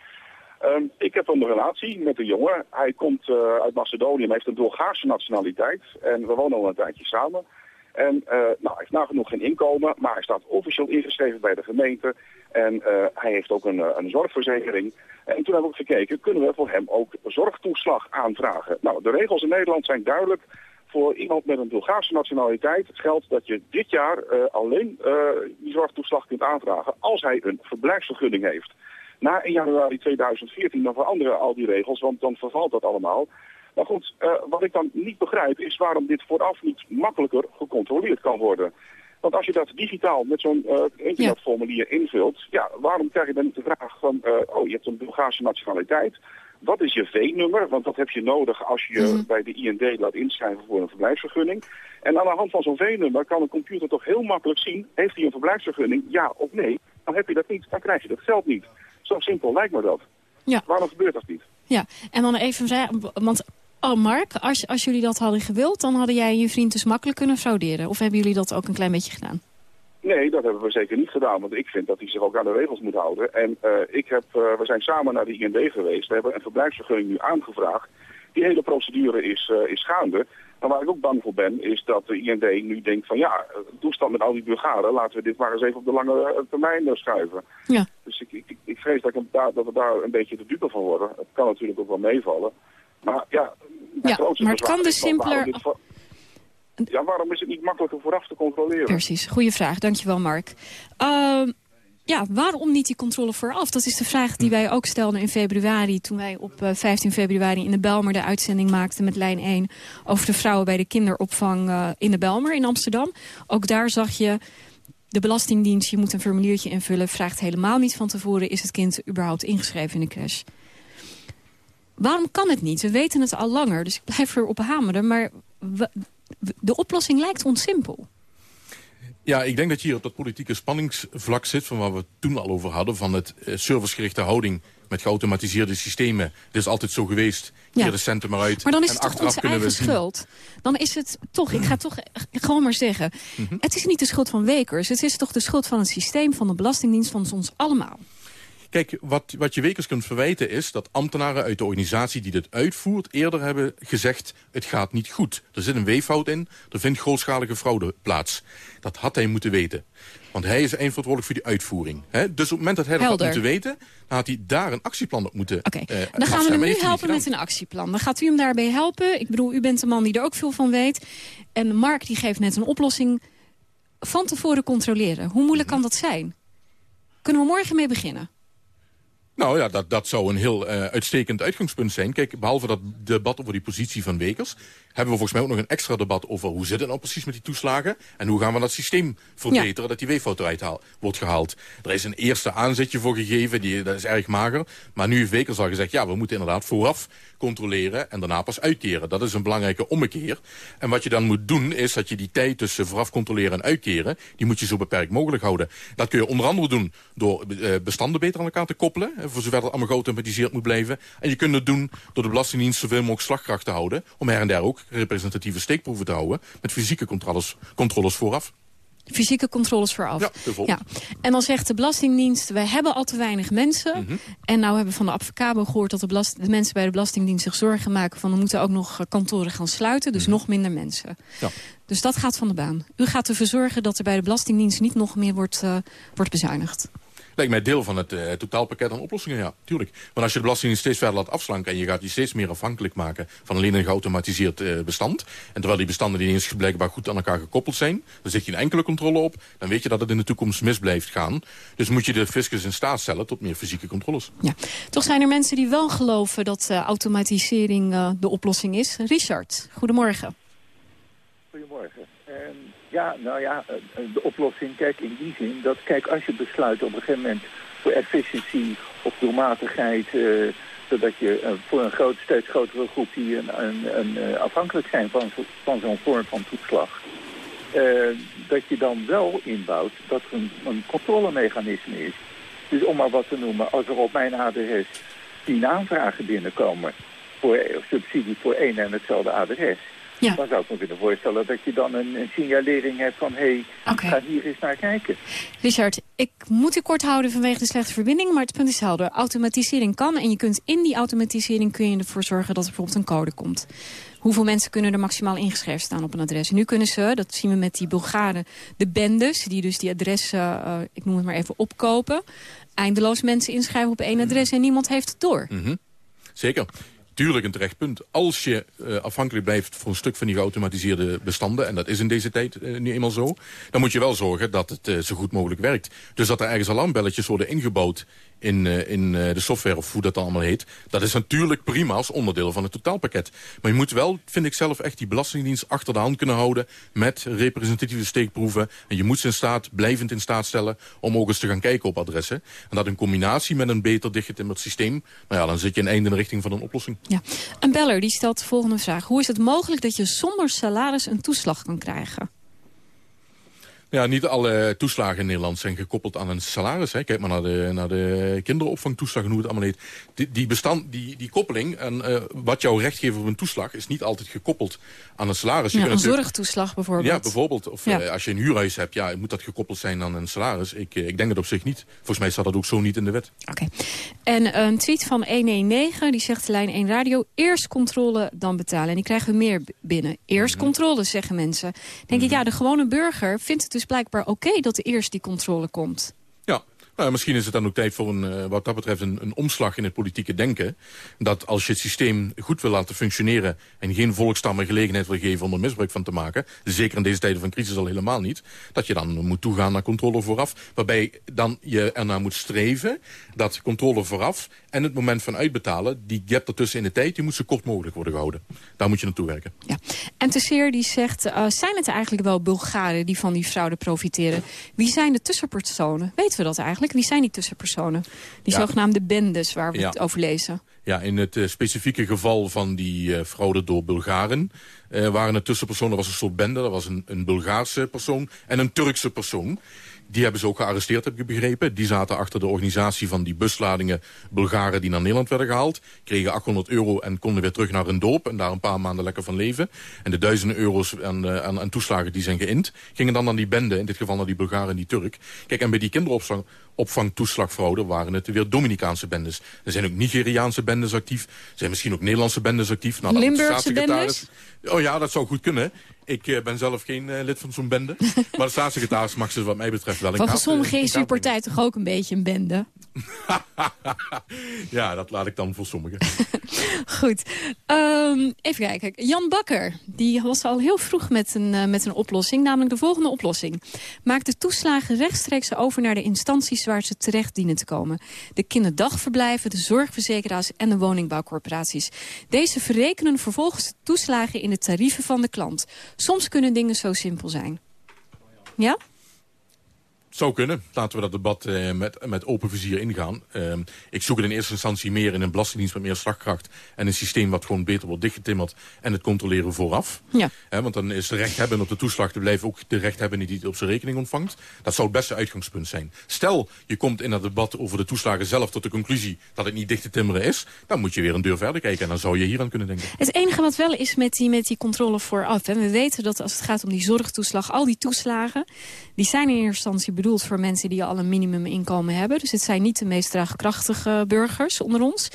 Ehm, ik heb een relatie met een jongen. Hij komt uit Macedonië, maar heeft een Bulgaarse nationaliteit. En we wonen al een tijdje samen. En nou, hij heeft nagenoeg geen inkomen, maar hij staat officieel ingeschreven bij de gemeente. En hij heeft ook een, een zorgverzekering. En toen hebben we gekeken, kunnen we voor hem ook zorgtoeslag aanvragen? Nou, de regels in Nederland zijn duidelijk. Voor iemand met een Bulgaarse nationaliteit geldt dat je dit jaar eh, alleen eh, die zorgtoeslag kunt aanvragen als hij een verblijfsvergunning heeft. Na 1 januari 2014 dan veranderen al die regels, want dan vervalt dat allemaal. Maar goed, eh, wat ik dan niet begrijp is waarom dit vooraf niet makkelijker gecontroleerd kan worden. Want als je dat digitaal met zo'n uh, internetformulier invult, ja, waarom krijg je dan niet de vraag van, uh, oh, je hebt een Bulgaarse nationaliteit. Wat is je V-nummer? Want dat heb je nodig als je je bij de IND laat inschrijven voor een verblijfsvergunning. En aan de hand van zo'n V-nummer kan een computer toch heel makkelijk zien, heeft hij een verblijfsvergunning, ja of nee? Dan heb je dat niet, dan krijg je dat geld niet. Zo simpel lijkt me dat. Ja. Waarom gebeurt dat niet? Ja, en dan even want Oh, Mark, als, als jullie dat hadden gewild, dan hadden jij en je vriend dus makkelijk kunnen frauderen. Of hebben jullie dat ook een klein beetje gedaan? Nee, dat hebben we zeker niet gedaan, want ik vind dat hij zich ook aan de regels moet houden. En uh, ik heb, uh, we zijn samen naar de IND geweest, we hebben een verblijfsvergunning nu aangevraagd. Die hele procedure is, uh, is gaande. Maar waar ik ook bang voor ben, is dat de IND nu denkt van ja, toestand met al die Bulgaren, laten we dit maar eens even op de lange termijn schuiven. Ja. Dus ik, ik, ik vrees dat, ik daar, dat we daar een beetje de dupe van worden. Het kan natuurlijk ook wel meevallen. Maar ja, ja maar het kan dus simpeler... Ja, waarom is het niet makkelijker vooraf te controleren? Precies, goede vraag. Dankjewel, Mark. Uh, ja, waarom niet die controle vooraf? Dat is de vraag die wij ook stelden in februari... toen wij op 15 februari in de Belmer de uitzending maakten met lijn 1... over de vrouwen bij de kinderopvang uh, in de Belmer in Amsterdam. Ook daar zag je de Belastingdienst, je moet een formuliertje invullen... vraagt helemaal niet van tevoren, is het kind überhaupt ingeschreven in de crash? Waarom kan het niet? We weten het al langer, dus ik blijf erop hameren. Maar de oplossing lijkt ons simpel. Ja, ik denk dat je hier op dat politieke spanningsvlak zit... van waar we het toen al over hadden... van het uh, servicegerichte houding met geautomatiseerde systemen. Dit is altijd zo geweest. Hier ja. de centen maar uit. Maar dan is het toch onze eigen schuld. Dan is het toch, ik ga toch gewoon maar zeggen... Mm -hmm. het is niet de schuld van Wekers. Het is toch de schuld van het systeem, van de Belastingdienst, van ons allemaal. Kijk, wat, wat je Wekers kunt verwijten is dat ambtenaren uit de organisatie die dit uitvoert... eerder hebben gezegd, het gaat niet goed. Er zit een weeffout in, er vindt grootschalige fraude plaats. Dat had hij moeten weten. Want hij is eindverantwoordelijk voor die uitvoering. Dus op het moment dat hij dat had moeten weten... dan had hij daar een actieplan op moeten Oké, okay. uh, dan gaan we hem nu helpen met een actieplan. Dan gaat u hem daarbij helpen. Ik bedoel, u bent een man die er ook veel van weet. En Mark die geeft net een oplossing. Van tevoren controleren. Hoe moeilijk kan dat zijn? Kunnen we morgen mee beginnen? Nou ja, dat, dat zou een heel uh, uitstekend uitgangspunt zijn. Kijk, behalve dat debat over die positie van Wekers... hebben we volgens mij ook nog een extra debat over... hoe zit het nou precies met die toeslagen... en hoe gaan we dat systeem verbeteren ja. dat die weeffout eruit haal, wordt gehaald. Er is een eerste aanzetje voor gegeven, die, dat is erg mager. Maar nu heeft Wekers al gezegd... ja, we moeten inderdaad vooraf controleren en daarna pas uitkeren. Dat is een belangrijke ommekeer. En wat je dan moet doen, is dat je die tijd tussen vooraf controleren en uitkeren... die moet je zo beperkt mogelijk houden. Dat kun je onder andere doen door uh, bestanden beter aan elkaar te koppelen... voor zover dat allemaal geautomatiseerd moet blijven. En je kunt het doen door de Belastingdienst zoveel mogelijk slagkracht te houden... om her en der ook representatieve steekproeven te houden... met fysieke controles, controles vooraf. Fysieke controles vooraf. Ja. Ja. En dan zegt de Belastingdienst, wij hebben al te weinig mensen. Mhm. En nou hebben we van de advocabo gehoord dat de, belast de, mensen bij de Belastingdienst zich zorgen maken van... er moeten ook nog kantoren gaan sluiten, dus Mhm. nog minder mensen. Ja. Dus dat gaat van de baan. U gaat ervoor zorgen dat er bij de Belastingdienst niet nog meer wordt, uh, wordt bezuinigd. Lijkt mij deel van het uh, totaalpakket aan oplossingen, ja, tuurlijk. Want als je de Belastingdienst steeds verder laat afslanken... en je gaat die steeds meer afhankelijk maken van alleen een geautomatiseerd uh, bestand... en terwijl die bestanden die eens blijkbaar goed aan elkaar gekoppeld zijn... dan zit je een enkele controle op, dan weet je dat het in de toekomst mis blijft gaan. Dus moet je de fiscus in staat stellen tot meer fysieke controles. Ja. Toch zijn er mensen die wel geloven dat uh, automatisering de oplossing is. Richard. Goedemorgen. Ja, nou ja, de oplossing, kijk, in die zin dat, kijk, als je besluit op een gegeven moment voor efficiëntie of doelmatigheid, uh, zodat je voor een groot, steeds grotere groep die een, een, een, afhankelijk zijn van, van zo'n vorm van toeslag, dat je dan wel inbouwt dat er een, een controlemechanisme is. Dus om maar wat te noemen, als er op mijn adres tien aanvragen binnenkomen voor subsidie voor één en hetzelfde adres, ja. Dan zou ik me kunnen voorstellen dat je dan een, een signalering hebt van... hé, hey, okay. ga hier eens naar kijken. Richard, ik moet u kort houden vanwege de slechte verbinding... maar het punt is helder. Automatisering kan en je kunt in die automatisering... kun je ervoor zorgen dat er bijvoorbeeld een code komt. Hoeveel mensen kunnen er maximaal ingeschreven staan op een adres? En nu kunnen ze, dat zien we met die Bulgaren, de bendes... die dus die adressen, uh, ik noem het maar even, opkopen... eindeloos mensen inschrijven op één adres en niemand heeft het door. Mm -hmm. Zeker. Tuurlijk een terecht punt. Als je uh, afhankelijk blijft voor een stuk van die geautomatiseerde bestanden... en dat is in deze tijd uh, nu eenmaal zo... dan moet je wel zorgen dat het uh, zo goed mogelijk werkt. Dus dat er ergens alarmbelletjes worden ingebouwd in, uh, in uh, de software of hoe dat allemaal heet. Dat is natuurlijk prima als onderdeel van het totaalpakket. Maar je moet wel, vind ik zelf, echt die belastingdienst achter de hand kunnen houden... met representatieve steekproeven. En je moet ze in staat, blijvend in staat stellen om ook eens te gaan kijken op adressen. En dat in combinatie met een beter dichtgetimmerd systeem... nou ja, dan zit je een einde in de richting van een oplossing. Ja. Een beller die stelt de volgende vraag. Hoe is het mogelijk dat je zonder salaris een toeslag kan krijgen? Ja, niet alle toeslagen in Nederland zijn gekoppeld aan een salaris. Hè. Kijk maar naar de, naar de kinderopvangtoeslag hoe het allemaal heet. Die, die, bestand, die, die koppeling en uh, wat jouw recht geeft op een toeslag... is niet altijd gekoppeld aan een salaris. Je ja, een zorgtoeslag bijvoorbeeld. Ja, bijvoorbeeld. Of ja. Uh, als je een huurhuis hebt, ja, moet dat gekoppeld zijn aan een salaris. Ik, uh, ik denk het op zich niet. Volgens mij staat dat ook zo niet in de wet. Oké. Okay. En een tweet van 119, die zegt lijn 1 radio... eerst controle, dan betalen. En die krijgen we meer binnen. Eerst mm -hmm. controle, zeggen mensen. Denk mm -hmm. ik, ja, de gewone burger vindt het dus blijkbaar oké dat er eerst die controle komt. Nou, misschien is het dan ook tijd voor een, uh, wat dat betreft een, een, omslag in het politieke denken. Dat als je het systeem goed wil laten functioneren... en geen volkstammen gelegenheid wil geven om er misbruik van te maken... zeker in deze tijden van crisis al helemaal niet... dat je dan moet toegaan naar controle vooraf. Waarbij dan je ernaar moet streven dat controle vooraf... en het moment van uitbetalen, die gap ertussen in de tijd... die moet zo kort mogelijk worden gehouden. Daar moet je naartoe werken. Ja. En Tesseer die zegt, uh, zijn het eigenlijk wel Bulgaren die van die fraude profiteren? Wie zijn de tussenpersonen? Weten we dat eigenlijk? Wie zijn die tussenpersonen? Die ja. zogenaamde bendes waar we ja. het over lezen. Ja, in het uh, specifieke geval van die uh, fraude door Bulgaren... Uh, waren het tussenpersonen, was een soort bende. Dat was een, een Bulgaarse persoon en een Turkse persoon. Die hebben ze ook gearresteerd, heb ik begrepen. Die zaten achter de organisatie van die busladingen Bulgaren die naar Nederland werden gehaald. Kregen 800 euro en konden weer terug naar hun dorp. En daar een paar maanden lekker van leven. En de duizenden euro's aan, aan, aan toeslagen die zijn geïnd. Gingen dan naar die bende, in dit geval naar die Bulgaren en die Turk. Kijk, en bij die kinderopvang opvangtoeslagfraude waren het weer Dominicaanse bendes. Er zijn ook Nigeriaanse bendes actief. Er zijn misschien ook Nederlandse bendes actief. Nou, Limburgse bendes? Oh ja, dat zou goed kunnen. Ik uh, ben zelf geen uh, lid van zo'n bende. <laughs> maar de staatssecretaris mag ze wat mij betreft wel Volgens sommigen is uw partij toch ook een beetje een bende? <laughs> ja, dat laat ik dan voor sommigen. <laughs> Goed. Um, even kijken. Jan Bakker die was al heel vroeg met een, uh, met een oplossing. Namelijk de volgende oplossing. Maak de toeslagen rechtstreeks over naar de instanties waar ze terecht dienen te komen. De kinderdagverblijven, de zorgverzekeraars en de woningbouwcorporaties. Deze verrekenen vervolgens de toeslagen in de tarieven van de klant. Soms kunnen dingen zo simpel zijn. Ja? Zou kunnen. Laten we dat debat uh, met, met open vizier ingaan. Uh, ik zoek het in eerste instantie meer in een belastingdienst met meer slagkracht. En een systeem wat gewoon beter wordt dichtgetimmerd. En het controleren vooraf. Ja. Want dan is de rechthebber op de toeslag te blijven ook de rechthebber die het op zijn rekening ontvangt. Dat zou het beste uitgangspunt zijn. Stel, je komt in dat debat over de toeslagen zelf tot de conclusie dat het niet dicht te timmeren is. Dan moet je weer een deur verder kijken. En dan zou je hier aan kunnen denken. Het enige wat wel is met die, met die controle vooraf. Hè. We weten dat als het gaat om die zorgtoeslag, al die toeslagen, die zijn in eerste instantie bedoeld voor mensen die al een minimuminkomen hebben. Dus het zijn niet de meest draagkrachtige burgers onder ons.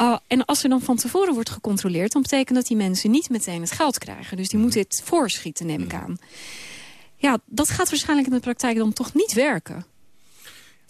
Uh, en als er dan van tevoren wordt gecontroleerd... dan betekent dat die mensen niet meteen het geld krijgen. Dus die moeten het voorschieten, neem ik aan. Ja, dat gaat waarschijnlijk in de praktijk dan toch niet werken.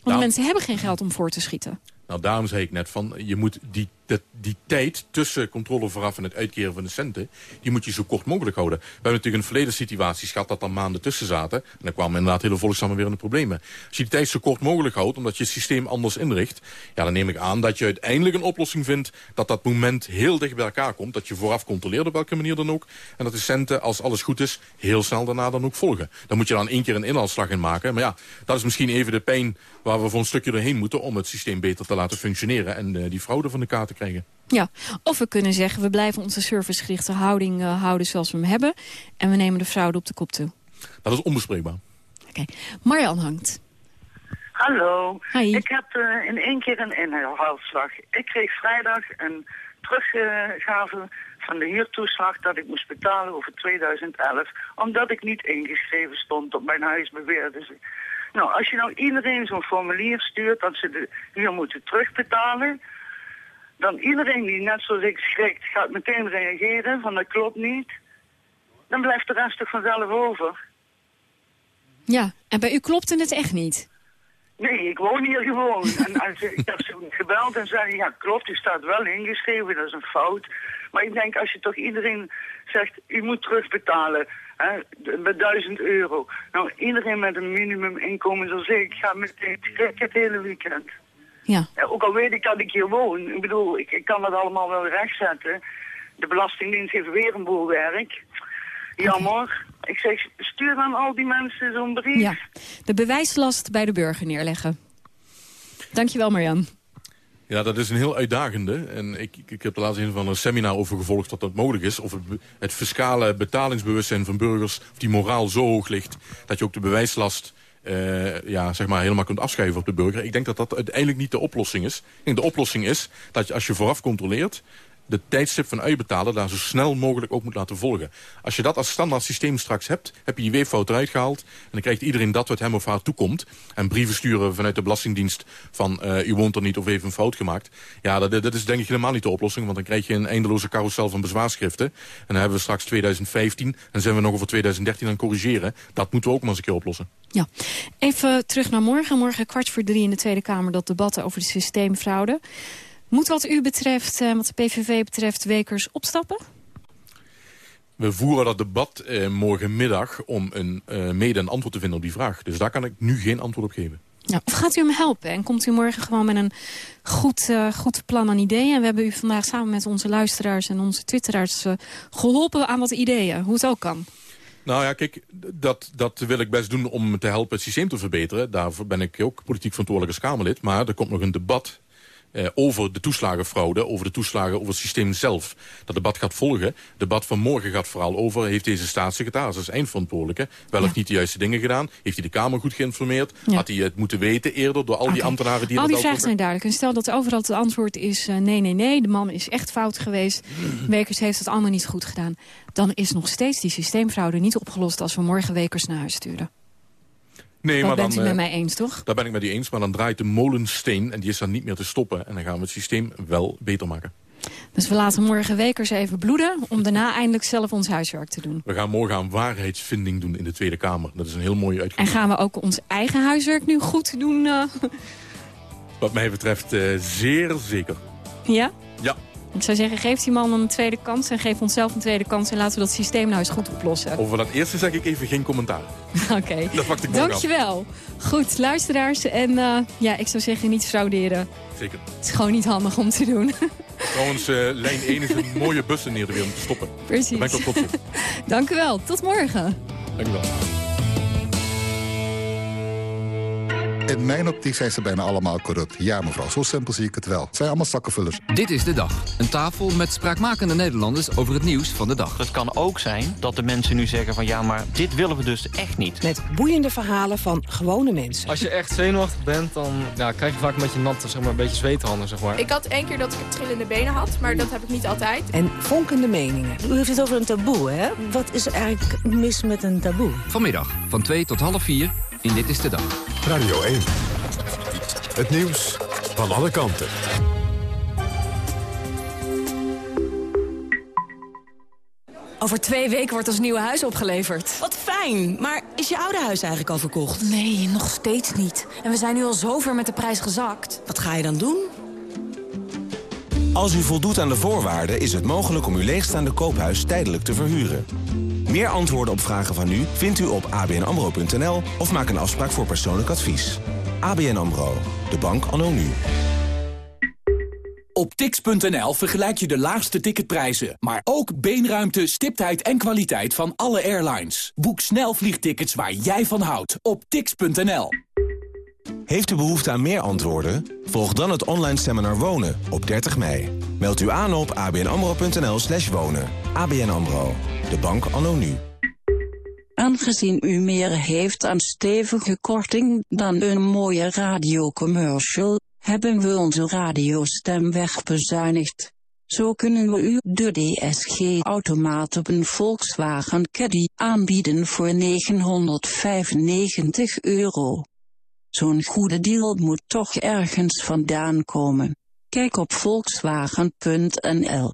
Want de mensen hebben geen geld om voor te schieten. Nou, daarom zei ik net van, je moet die dat die tijd tussen controle vooraf en het uitkeren van de centen... die moet je zo kort mogelijk houden. We hebben natuurlijk in verleden situaties gehad dat er maanden tussen zaten. En dan kwamen inderdaad hele volkstammen weer in de problemen. Als je die tijd zo kort mogelijk houdt, omdat je het systeem anders inricht... ja, dan neem ik aan dat je uiteindelijk een oplossing vindt... dat dat moment heel dicht bij elkaar komt. Dat je vooraf controleert op welke manier dan ook. En dat de centen, als alles goed is, heel snel daarna dan ook volgen. Dan moet je dan één keer een inhaalslag in maken. Maar ja, dat is misschien even de pijn waar we voor een stukje doorheen moeten... om het systeem beter te laten functioneren en uh, die fraude van de kaart te krijgen. Ja, of we kunnen zeggen, we blijven onze servicegerichte houding uh, houden zoals we hem hebben. En we nemen de fraude op de kop toe. Dat is onbespreekbaar. Oké, okay. Marjan hangt. Hallo, Hi. ik heb uh, in één keer een inhaalslag. Ik kreeg vrijdag een teruggave van de huurtoeslag dat ik moest betalen over 2011. Omdat ik niet ingeschreven stond op mijn huis, beweerden ze. Nou, als je nou iedereen zo'n formulier stuurt dat ze de huur moeten terugbetalen dan iedereen die net zoals ik schrikt gaat meteen reageren van dat klopt niet. Dan blijft de rest toch vanzelf over. Ja, en bij u klopte het echt niet? Nee, ik woon hier gewoon. <laughs> En als, ik heb ze gebeld en zei, ja klopt, u staat wel ingeschreven, dat is een fout. Maar ik denk, als je toch iedereen zegt, u moet terugbetalen met 1000 euro. Nou, iedereen met een minimuminkomen zal zeggen, ik ga meteen terug het hele weekend. Ja. Ja, ook al weet ik dat ik hier woon. Ik bedoel, ik, ik kan dat allemaal wel rechtzetten. De Belastingdienst heeft weer een boel werk. Jammer. Ik zeg, stuur dan al die mensen zo'n brief. Ja, de bewijslast bij de burger neerleggen. Dankjewel Marjan. Ja, dat is een heel uitdagende. En ik, ik, heb er laatst een van een seminar over gevolgd dat dat mogelijk is. Of het, het fiscale betalingsbewustzijn van burgers, of die moraal zo hoog ligt... dat je ook de bewijslast eh, ja, zeg maar helemaal kunt afschuiven op de burger. Ik denk dat dat uiteindelijk niet de oplossing is. Ik denk de oplossing is dat je als je vooraf controleert de tijdstip van uitbetalen daar zo snel mogelijk ook moet laten volgen. Als je dat als standaard systeem straks hebt, heb je die weeffout eruit gehaald... en dan krijgt iedereen dat wat hem of haar toekomt. En brieven sturen vanuit de Belastingdienst van... eh, u woont er niet of heeft een fout gemaakt. Ja, dat, dat is denk ik helemaal niet de oplossing... want dan krijg je een eindeloze carousel van bezwaarschriften. En dan hebben we straks 2015 en zijn we nog over 2013 aan het corrigeren. Dat moeten we ook maar eens een keer oplossen. Ja, even terug naar morgen. Morgen kwart voor drie in de Tweede Kamer dat debat over de systeemfraude. Moet wat u betreft, eh, wat de PVV betreft, Wekers opstappen? We voeren dat debat eh, morgenmiddag om een eh, mede een antwoord te vinden op die vraag. Dus daar kan ik nu geen antwoord op geven. Of gaat u hem helpen en komt u morgen gewoon met een goed, goed plan aan ideeën? En we hebben u vandaag samen met onze luisteraars en onze twitteraars eh, geholpen aan wat ideeën, hoe het ook kan. Nou ja, kijk, dat, dat wil ik best doen om te helpen het systeem te verbeteren. Daarvoor ben ik ook politiek verantwoordelijk als Kamerlid. Maar er komt nog een debat eh, over de toeslagenfraude, over de toeslagen, over het systeem zelf. Dat debat gaat volgen. Het debat van morgen gaat vooral over, heeft deze staatssecretaris als eindverantwoordelijke wel of niet de juiste dingen gedaan? Heeft hij de Kamer goed geïnformeerd? Ja. Had hij het moeten weten eerder door al die ambtenaren die Al die vragen zijn duidelijk. En stel dat overal het antwoord is eh, nee, nee, nee. De man is echt fout geweest. <clears throat> Wekers heeft het allemaal niet goed gedaan. Dan is nog steeds die systeemfraude niet opgelost... als we morgen Wekers naar huis sturen. Nee, dat maar bent dan, u met eh, mij eens, toch? Daar ben ik met u eens, maar dan draait de molensteen en die is dan niet meer te stoppen. En dan gaan we het systeem wel beter maken. Dus we laten morgen Wekers even bloeden... om daarna eindelijk zelf ons huiswerk te doen. We gaan morgen aan waarheidsvinding doen in de Tweede Kamer. Dat is een heel mooie En uitgangspunt. gaan we ook ons eigen huiswerk nu goed doen? eh? Wat mij betreft eh, zeer zeker. ja? Ik zou zeggen, geef die man een tweede kans... en geef onszelf een tweede kans... en laten we dat systeem nou eens goed oplossen. Over dat eerste zeg ik even geen commentaar. <laughs> Oké. Dat wacht ik af. Dankjewel. Goed, luisteraars. En eh, ja, ik zou zeggen, niet frauderen. Zeker. Het is gewoon niet handig om te doen. <laughs> Trouwens, eh, lijn 1 is een mooie bus in Nederland om te stoppen. Precies. Daar ben ik ook trots op. <laughs> Dank u wel. Tot morgen. Dank u wel. In mijn optiek zijn ze bijna allemaal corrupt. Ja, mevrouw, zo simpel zie ik het wel. Het zijn allemaal zakkenvullers. Dit is de dag. Een tafel met spraakmakende Nederlanders over het nieuws van de dag. Het kan ook zijn dat de mensen nu zeggen van ja, maar dit willen we dus echt niet. Met boeiende verhalen van gewone mensen. Als je echt zenuwachtig bent, dan ja, krijg je vaak een beetje natte, zeg maar, een beetje zweethanden, zeg maar. Ik had één keer dat ik trillende benen had, maar dat heb ik niet altijd. En vonkende meningen. U heeft het over een taboe, hè? Wat is er eigenlijk mis met een taboe? Vanmiddag van 2 tot half 4 in Dit is de Dag. Radio 1. Het nieuws van alle kanten. Over twee weken wordt ons nieuwe huis opgeleverd. Wat fijn, maar is je oude huis eigenlijk al verkocht? Nee, nog steeds niet. En we zijn nu al zover met de prijs gezakt. Wat ga je dan doen? Als u voldoet aan de voorwaarden is het mogelijk om uw leegstaande koophuis tijdelijk te verhuren. Meer antwoorden op vragen van u vindt u op abnamro.nl of maak een afspraak voor persoonlijk advies. ABN AMRO, de bank anno nu. Op tix.nl vergelijk je de laagste ticketprijzen, maar ook beenruimte, stiptheid en kwaliteit van alle airlines. Boek snel vliegtickets waar jij van houdt op tix.nl. Heeft u behoefte aan meer antwoorden? Volg dan het online seminar Wonen op 30 mei. Meld u aan op abnamro.nl slash wonen. ABN AMRO, de bank anno. Aangezien u meer heeft aan stevige korting dan een mooie radiocommercial, hebben we onze radiostem wegbezuinigd. Zo kunnen we u de DSG-automaat op een Volkswagen Caddy aanbieden voor 995 euro. Zo'n goede deal moet toch ergens vandaan komen. Kijk op volkswagen.nl.